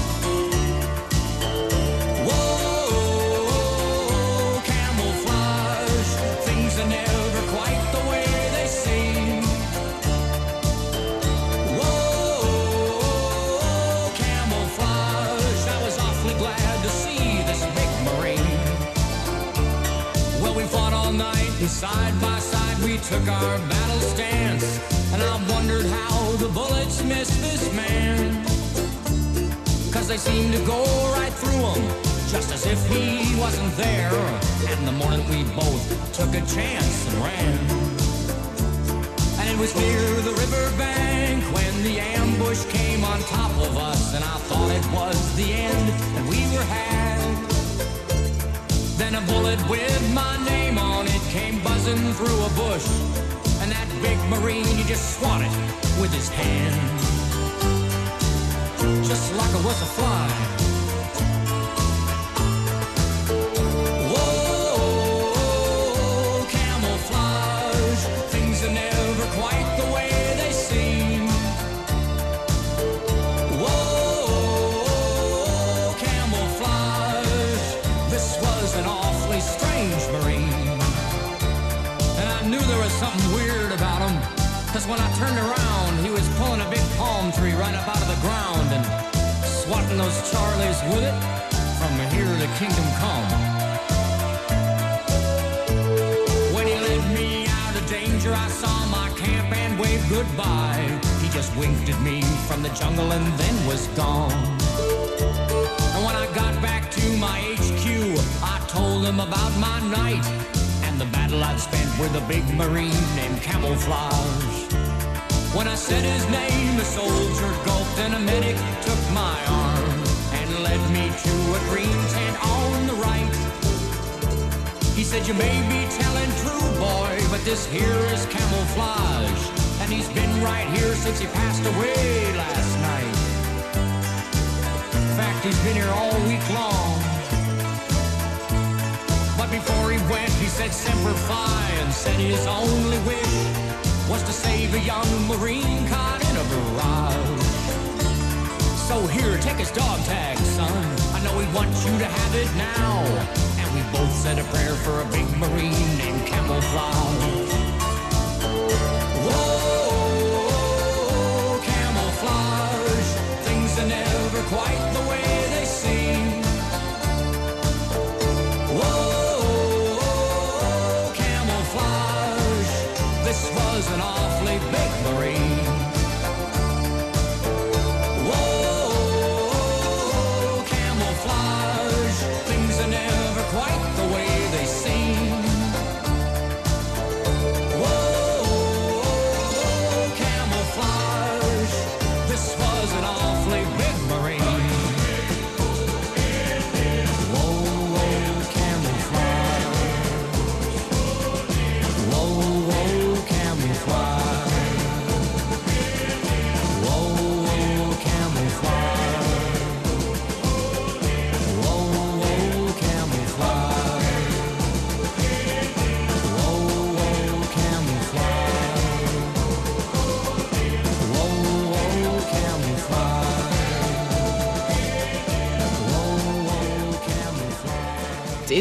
All night and side by side we took our battle stance. And I wondered how the bullets missed this man. Cause they seemed to go right through him, just as if he wasn't there. And in the morning we both took a chance and ran. And it was near the riverbank when the ambush came on top of us. And I thought it was the end, and we were had. Then a bullet with my name on it came buzzing through a bush. And that big marine, he just swatted with his hand. Just like it was a fly. Turned around, he was pulling a big palm tree right up out of the ground and swatting those Charlies with it from here to kingdom come. When he led me out of danger, I saw my camp and waved goodbye. He just winked at me from the jungle and then was gone. And when I got back to my HQ, I told him about my night and the battle I'd spent with a big marine named Camouflage. When I said his name, the soldier gulped and a medic took my arm and led me to a green tent on the right. He said, You may be telling true, boy, but this here is camouflage. And he's been right here since he passed away last night. In fact, he's been here all week long. But before he went, he said Semper Fi and said his only wish was to save a young Marine caught in a barrage. So here, take his dog tag, son. I know he wants you to have it now. And we both said a prayer for a big Marine named Camouflage.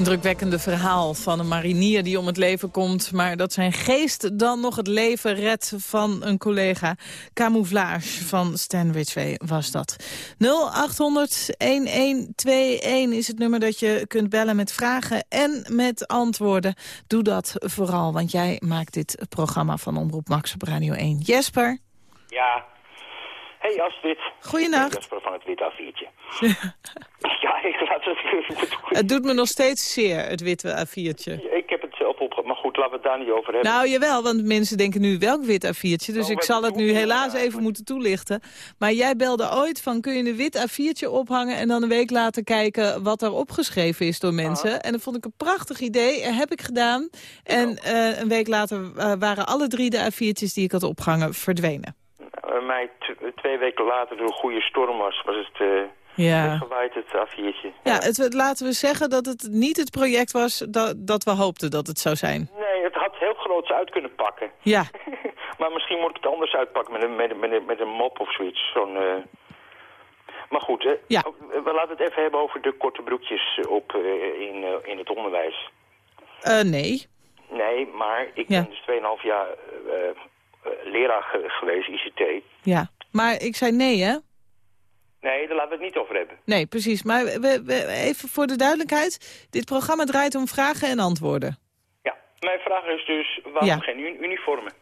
Indrukwekkende verhaal van een marinier die om het leven komt... maar dat zijn geest dan nog het leven redt van een collega. Camouflage van Stan Ridgway was dat. 0800-1121 is het nummer dat je kunt bellen met vragen en met antwoorden. Doe dat vooral, want jij maakt dit programma van Omroep Max op Radio 1. Jesper? Ja. Hey Astrid. Goeienacht. Jesper van het Wit A4'tje. ja, ik laat het even Het doet me nog steeds zeer, het witte A4'tje. Ik heb het zelf opge... Maar goed, laten we het daar niet over hebben. Nou, jawel, want mensen denken nu welk wit A4'tje. Dus Oh, ik zal het nu helaas Ja, even moeten toelichten. Maar jij belde ooit van, kun je een wit A4'tje ophangen... en dan een week later kijken wat er opgeschreven is door mensen. En dat vond ik een prachtig idee, eh, heb ik gedaan. En eh, een week later eh, waren alle drie de A4'tjes die ik had opgehangen verdwenen. Uh, mij twee weken later door een goede storm was, was het uh, Ja. gewaaid, het A4'tje. Ja, het, het- laten we zeggen dat het niet het project was dat, dat we hoopten dat het zou zijn. Nee, het had heel groots uit kunnen pakken. Ja, Maar misschien moet ik het anders uitpakken met een, met een, met een, met een mop of zoiets. Zo'n... eh, Maar goed, hè. Ja. Oh, we laten het even hebben over de korte broekjes op, eh, in, eh, in het onderwijs. Eh, nee. Nee, maar ik Ja. ben dus 2,5 jaar eh, eh, leraar ge- geweest, ICT. Ja, maar ik zei nee, hè? Nee, daar laten we het niet over hebben. Nee, precies. Maar we, we- even voor de duidelijkheid. Dit programma draait om vragen en antwoorden. Ja, mijn vraag is dus, waarom Ja. geen uni- uniformen?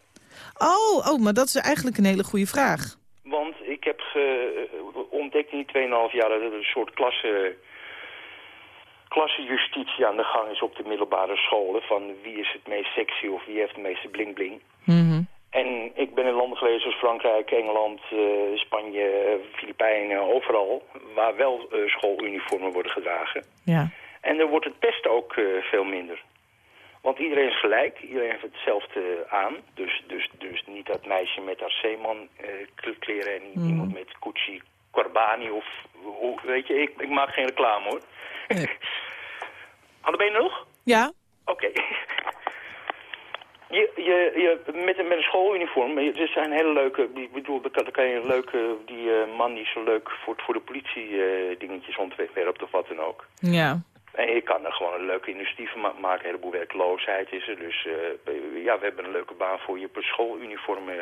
Oh, oh, maar dat is eigenlijk een hele goede vraag. Want ik heb eh, ontdekt in die 2,5 jaar dat er een soort klasse, klassenjustitie aan de gang is op de middelbare scholen. Van wie is het meest sexy of wie heeft de meeste bling-bling. En ik ben in landen geweest zoals Frankrijk, Engeland, eh, Spanje, Filipijnen, overal. Waar wel eh, schooluniformen worden gedragen. Ja. En dan wordt het pesten ook eh, veel minder. Want iedereen is gelijk, iedereen heeft hetzelfde aan. Dus, dus, dus niet dat meisje met haar zeeman kleren en Mhm. iemand met Gucci Corbani of... hoe- Weet je, ik, ik maak geen reclame hoor. Hadden ben je nog? Ja? Oké. Je, je, je, met, een, met een schooluniform, er zijn hele leuke, ik bedoel, dan kan, je een leuke, die eh, man die zo leuk voor, voor de politie eh, dingetjes ontwerpt of wat dan ook. Ja. En je kan er gewoon een leuke industrie van ma- maken. Een heleboel werkloosheid is er. Dus eh, ja, we hebben een leuke baan voor je per schooluniform uh,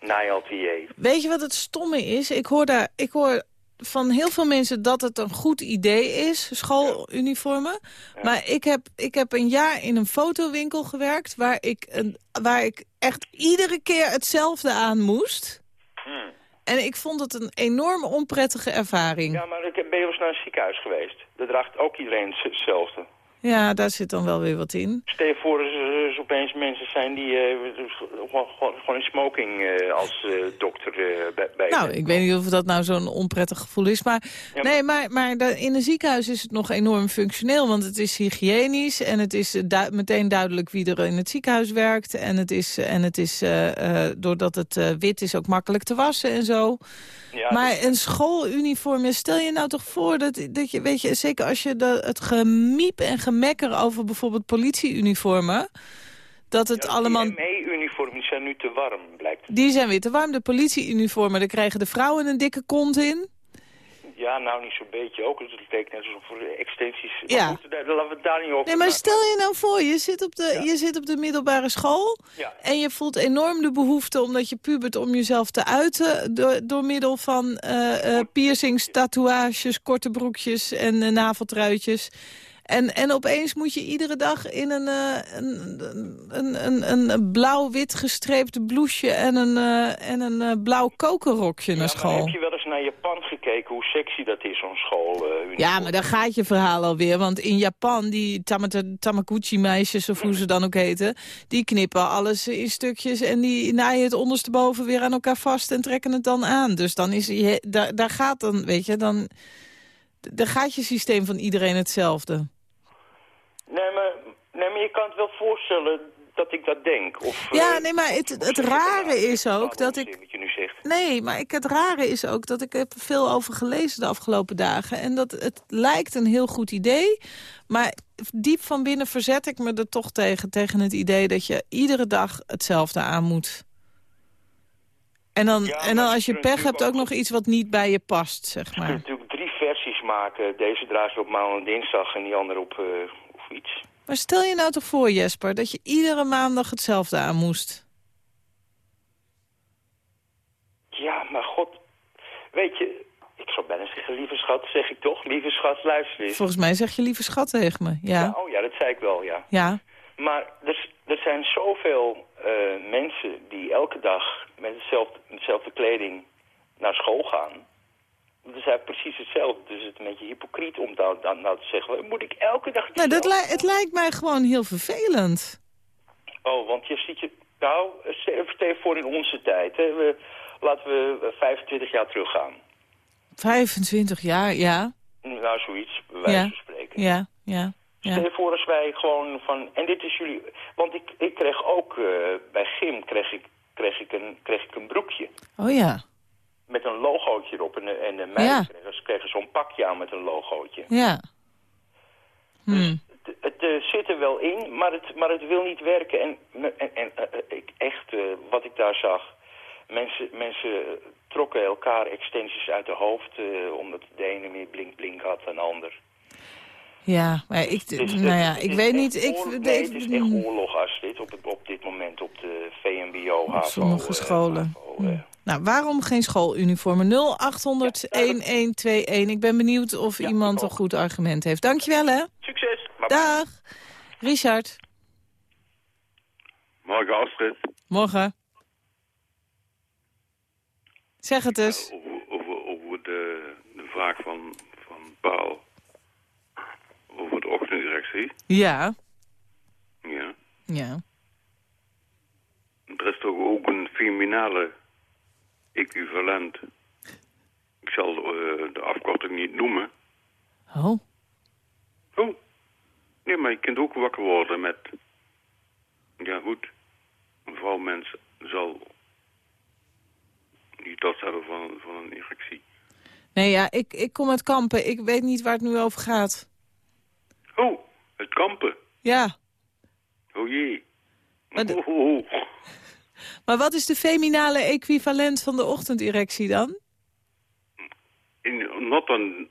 naaiatelier. Weet je wat het stomme is? Ik hoor, daar, ik hoor van heel veel mensen dat het een goed idee is, schooluniformen. Maar ik heb, ik heb een jaar in een fotowinkel gewerkt... Waar ik, een, waar ik echt iedere keer hetzelfde aan moest. Hmm. En ik vond het een enorm onprettige ervaring. Ja, maar ik ben wel eens naar een ziekenhuis geweest? Daar draagt ook iedereen hetzelfde. Ja, daar zit dan wel weer wat in. Stel je voor er er opeens mensen zijn die eh, gewoon, gewoon, in smoking eh, als eh, dokter bij, bij Nou, ik weet niet of dat nou zo'n onprettig gevoel is. Maar, Ja, maar- nee, maar, maar in een ziekenhuis is het nog enorm functioneel. Want het is hygiënisch en het is du- meteen duidelijk wie er in het ziekenhuis werkt. En het is, en het is doordat het wit is ook makkelijk te wassen en zo. Ja, maar een schooluniform, ja, stel je nou toch voor dat, dat je, weet je, zeker als je de, het gemiep en gemekker over bijvoorbeeld politieuniformen, dat het allemaal... Die ME-uniformen zijn nu te warm, blijkt. Die zijn weer te warm. De politieuniformen, daar krijgen de vrouwen een dikke kont in. Ja, nou niet zo'n beetje ook. Dus het leek net alsof voor de extensies... Ja. Goed, daar, laten we het daar niet over Nee, maar stel je nou voor, je zit op de, je zit op de middelbare school... Ja. en je voelt enorm de behoefte omdat je pubert om jezelf te uiten... door, door middel van eh, piercings, tatoeages, korte broekjes en eh, naveltruitjes... En, en opeens moet je iedere dag in een, een, een, een, een blauw-wit gestreept blouseje en een, en een blauw kokerrokje naar Ja, school. heb je wel eens naar Japan gekeken hoe sexy dat is, zo'n school? eh, Ja, maar daar gaat je verhaal alweer. Want in Japan, die tamata- Tamaguchi-meisjes, of hoe ze dan ook heten... die knippen alles in stukjes en die naaien het ondersteboven weer aan elkaar vast... en trekken het dan aan. Dus dan is je, daar, daar gaat dan, weet je, dan... Daar gaat je systeem van iedereen hetzelfde. Nee maar, nee, maar je kan het wel voorstellen dat ik dat denk. Of, Ja, eh, nee, maar het, of het rare is ook dat ik... Wat je nu zegt. Nee, maar ik, het rare is ook dat ik heb veel over gelezen de afgelopen dagen. En dat het lijkt een heel goed idee. Maar diep van binnen verzet ik me er toch tegen. Tegen het idee dat je iedere dag hetzelfde aan moet. En dan, Ja, en dan als je pech hebt ook ook- nog iets wat niet bij je past, zeg maar. zijn natuurlijk drie versies maken. Deze draag je op maandag en dinsdag en die andere op, eh, op iets. Maar stel je nou toch voor, Jesper, dat je iedere maandag hetzelfde aan moest. Ja, maar god, weet je, ik zou bijna zeggen, lieve schat, zeg ik toch? Lieve schat, luister eens. Volgens mij zeg je lieve schat tegen me. Ja. oh ja, dat zei ik wel, ja. Ja. Maar er, er zijn zoveel eh, mensen die elke dag met hetzelfde, met dezelfde kleding naar school gaan. Dat zijn precies hetzelfde. Dus het is een beetje hypocriet om dan, dan nou te zeggen, moet ik elke dag... Nou, dat li- het lijkt mij gewoon heel vervelend. Oh, want je ziet je... Nou, stel stel voor in onze tijd. Hè, we, laten we eh, 25 jaar teruggaan. 25 jaar, ja. Nou, zoiets, bij wijze Ja, van spreken. ja, ja. Stel ja. je voor als wij gewoon van... En dit is jullie... Want ik, ik kreeg ook eh, bij Gym kreeg ik, kreeg, ik een, kreeg ik een broekje. Oh ja, Met een logootje erop. En, de- en de meiden Ja. kregen, kregen zo'n pakje aan met een logootje. ja. Hm. Het, het eh, zit er wel in, maar het, maar het wil niet werken. En, en, en eh, eh, ik, echt, wat ik daar zag... Mensen, mensen trokken elkaar extensies uit de hoofd... omdat de ene meer blink-blink had dan de ander. Ja, maar ik, is- nou ja, ik weet niet. Ik, nee, het is echt oorlog als dit op, op dit moment op de VMBO, op HAVO. sommige eh, scholen. HAVO. Nou, waarom geen schooluniformen? 0800 1121. Ik ben benieuwd of iemand een goed argument heeft. Dankjewel, hè. Succes! Dag. Richard, Morgen Astrid. morgen. Zeg het eens. Over, over, over de, de vraag van, van Paul. Over de ochtenddirectie. Ja, Ja. ja. Er is toch ook een feminale equivalent. Ik zal eh, de afkorting niet noemen. Oh. Oh. Nee, maar je kunt ook wakker worden met... Ja, goed. Een vrouwmens zal niet last hebben van, van een erectie. Nee, ja, ik, ik kom uit Kampen. Ik weet niet waar het nu over gaat. Oh, het kampen. Ja, Oh jee. Maar Oh, oh, oh. Maar wat is de feminale equivalent van de ochtenderectie dan? In, not een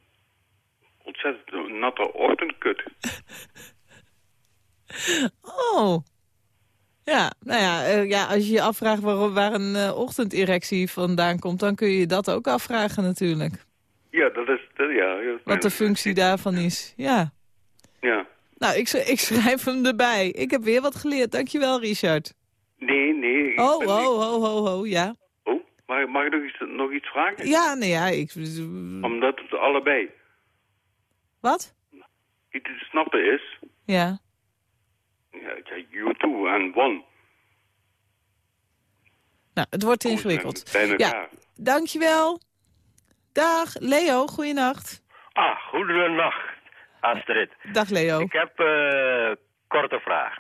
ontzettend natte ochtendkut. Oh. Ja, nou ja, eh, ja als je je afvraagt waarom, waar een eh, ochtenderectie vandaan komt... dan kun je dat ook afvragen natuurlijk. Ja, dat is... Dat, ja, Wat de functie daarvan is. Ja. ja. Nou, ik, ik schrijf hem erbij. Ik heb weer wat geleerd. Dankjewel, Richard. Nee, nee. ik Oh, niet- ho, ho, ho, ja. Oh, mag, mag ik nog iets, nog iets vragen? Ja, nee, ja, ik... Omdat het allebei Wat? iets te snappen is. Ja. Ja, ja, you two and one. Nou, het wordt ingewikkeld. Ja, dankjewel. Dag, Leo, goeienacht. Ah, goedenacht, Astrid. Dag, Leo. Ik heb een korte vraag.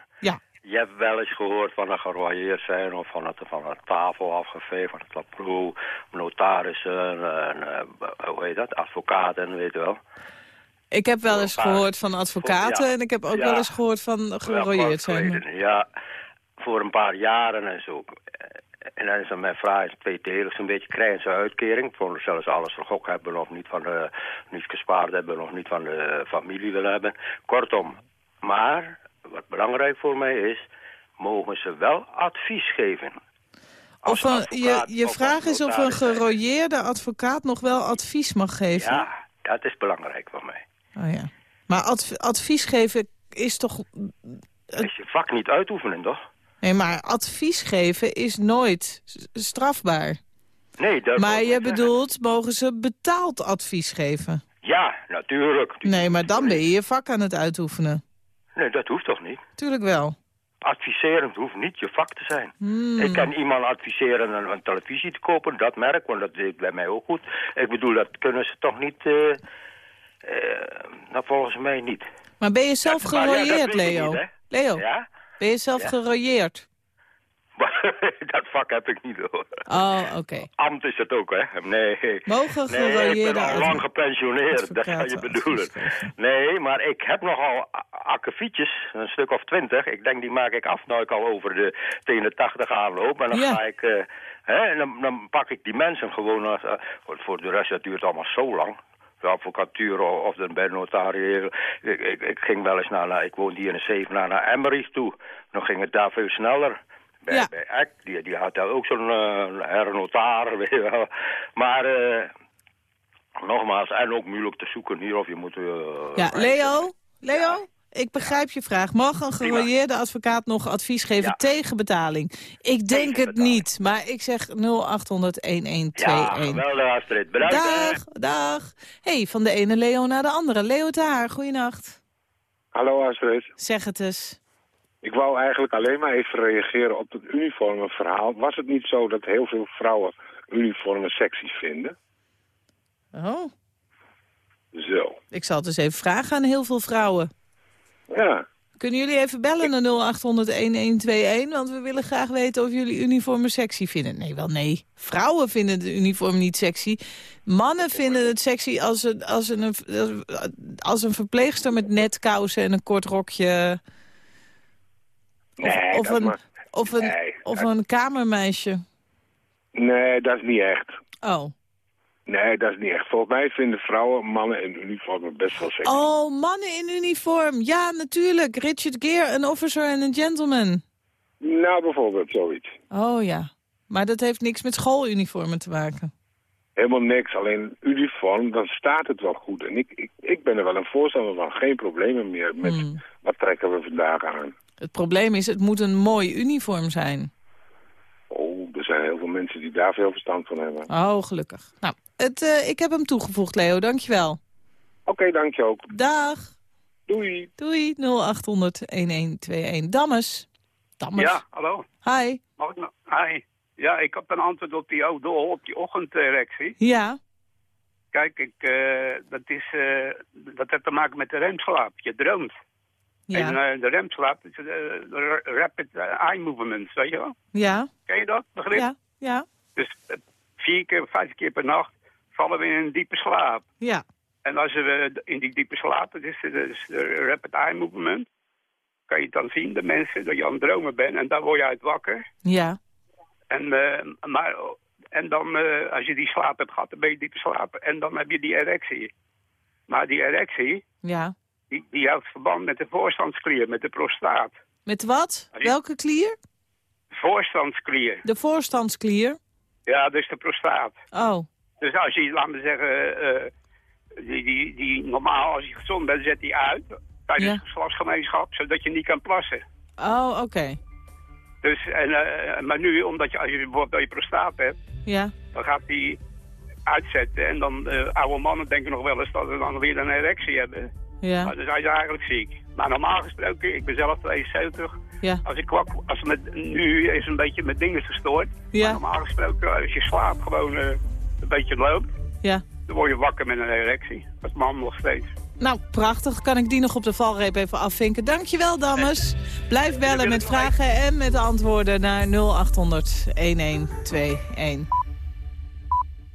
Je hebt wel eens gehoord van een geroyeerd zijn of van het van een tafel afgeveegd, van het lapro, notarissen, en, eh, hoe heet dat, advocaten, weet je wel. Ik heb wel eens gehoord van advocaten... Ja. en ik heb ook Ja. wel eens gehoord van gerooieerd kort zijn. Ja, voor een paar jaren en zo. En dan is er mijn vraag is. Zo'n beetje krijgen ze uitkering. Voor zelfs alles vergok hebben of niet, van de, niet gespaard hebben of niet van de familie willen hebben. Kortom, maar wat belangrijk voor mij is, mogen ze wel advies geven. Of een, je, je of vraag als is of een gerooieerde advocaat nog wel advies mag geven. Ja, dat is belangrijk voor mij. Oh, ja. Maar adv- advies geven is toch... Is je vak niet uitoefenen, toch? Nee, maar advies geven is nooit strafbaar. Nee, dat Maar je zeggen. bedoelt, mogen ze betaald advies geven? Ja, natuurlijk. Nee, maar dan ben je je vak aan het uitoefenen. Nee, dat hoeft toch niet? Tuurlijk wel. Adviserend hoeft niet je vak te zijn. Hmm. Ik kan iemand adviseren een, een televisie te kopen, dat merk, want dat deed bij mij ook goed. Ik bedoel, dat kunnen ze toch niet... eh eh, nou, volgens mij niet. Maar ben je zelf dat gerooieerd, ik Leo? niet? Leo, Ja? ben je zelf Ja. gerooieerd? dat vak heb ik niet, hoor. Oh, oké. Ambt is het ook, hè? Nee. Mogen Nee, ik ben al lang gepensioneerd, dat kan je bedoelen. Nee, maar ik heb nogal akkefietjes, een stuk of twintig. Ik denk, die maak ik af nou ik al over de tegen de 80 aanloop. En dan Ja. ga ik, eh, hè, dan, dan pak ik die mensen gewoon, als, eh, voor- de rest, dat duurt allemaal zo lang. de advocatuur of, bij de notarieel. Ik, ik, ik ging wel eens naar, naar ik woonde hier in Zevenaar, naar Emmerich toe. Dan ging het daar veel sneller. Bij, Ja. bij Eck, die, die had daar ook zo'n uh, hernotaar, weet je wel. Maar eh, nogmaals, en ook moeilijk te zoeken hier of je moet... eh, Ja, Leo? Leo? Ik begrijp je vraag. Mag een gerooieerde advocaat nog advies geven tegen betaling? Ik denk het niet, maar ik zeg 0800-1121. Ja, geweldig Astrid. Bedankt. hè. Dag, dag. hey, van de ene Leo naar de andere. Leo Taar, goeienacht. Hallo Astrid. Zeg het eens. Ik wou eigenlijk alleen maar even reageren op het uniformenverhaal. Was het niet zo dat heel veel vrouwen uniformen sexy vinden? Oh, Zo. ik zal het eens even vragen aan heel veel vrouwen. Ja. Kunnen jullie even bellen naar 0800-1121? Want we willen graag weten of jullie uniformen sexy vinden. Nee, wel nee. Vrouwen vinden de uniform niet sexy. Mannen vinden het sexy als een, als een, als een verpleegster met netkousen en een kort rokje. Of, Nee, of, dat een, mag- of, een, nee, of dat- een kamermeisje. Nee, dat is niet echt. Oh. Nee, dat is niet echt. Volgens mij vinden vrouwen mannen in uniformen best wel sexy. Oh, mannen in uniform. Ja, natuurlijk. Richard Gere, een officer en een gentleman. Nou, bijvoorbeeld zoiets. Oh ja. Maar dat heeft niks met schooluniformen te maken. Helemaal niks, alleen uniform, dan staat het wel goed. En ik, ik, ik ben er wel een voorstander van. Geen problemen meer met Hmm. wat trekken we vandaag aan. Het probleem is, het moet een mooi uniform zijn. Oh, er zijn heel veel mensen die daar veel verstand van hebben. Oh, gelukkig. Nou, het, eh, ik heb hem toegevoegd, Leo. Dankjewel. Oké, dank je ook. Dag. Doei. Doei, 0800-1121. Dammes. Dammes. Ja, hallo. Hi. Mag ik nou? Hi. Ja, ik heb een antwoord op die, op op die ochtenderectie. Ja. Kijk, ik, eh, dat, is, eh, dat heeft te maken met de remslaap. Je droomt. Ja. En eh, de remslaap is rapid eye movements, weet je wel? Ja. Ken je dat, begrip? Ja. Ja. Dus vier keer, vijf keer per nacht vallen we in een diepe slaap. Ja. En als we in die diepe slaap, dat is de, dus de rapid eye movement, kan je dan zien, de mensen, dat je aan het dromen bent. En daar word je uit wakker. Ja. En, eh, maar, en dan, eh, als je die slaap hebt gehad, dan ben je diepe slaap. En dan heb je die erectie. Maar die erectie, Ja. die, die houdt verband met de voorstandsklier, met de prostaat. Met wat? Welke klier? Voorstandsklier. De voorstandsklier. Ja, dus de prostaat. Oh. Dus als je, laat me zeggen, eh, die, die, die normaal, als je gezond bent, zet die uit tijdens Ja. geslachtsgemeenschap, zodat je niet kan plassen. Oh, oké. Dus, en, eh, maar nu, omdat je, als je bijvoorbeeld dat je prostaat hebt, Ja. dan gaat die uitzetten. En dan eh, oude mannen denken nog wel eens dat ze dan weer een erectie hebben. Ja. Maar dan zijn ze eigenlijk ziek. Maar normaal gesproken, ik ben zelf 72. Ja. Als ik kwak, als met, nu is een beetje met dingen gestoord. Ja. Maar normaal gesproken, als je slaapt gewoon eh, een beetje loopt, Ja. dan word je wakker met een erectie. Dat man nog steeds. Nou, prachtig. Kan ik die nog op de valreep even afvinken. Dankjewel, dames. Blijf bellen met vragen en met antwoorden naar 0800 1121.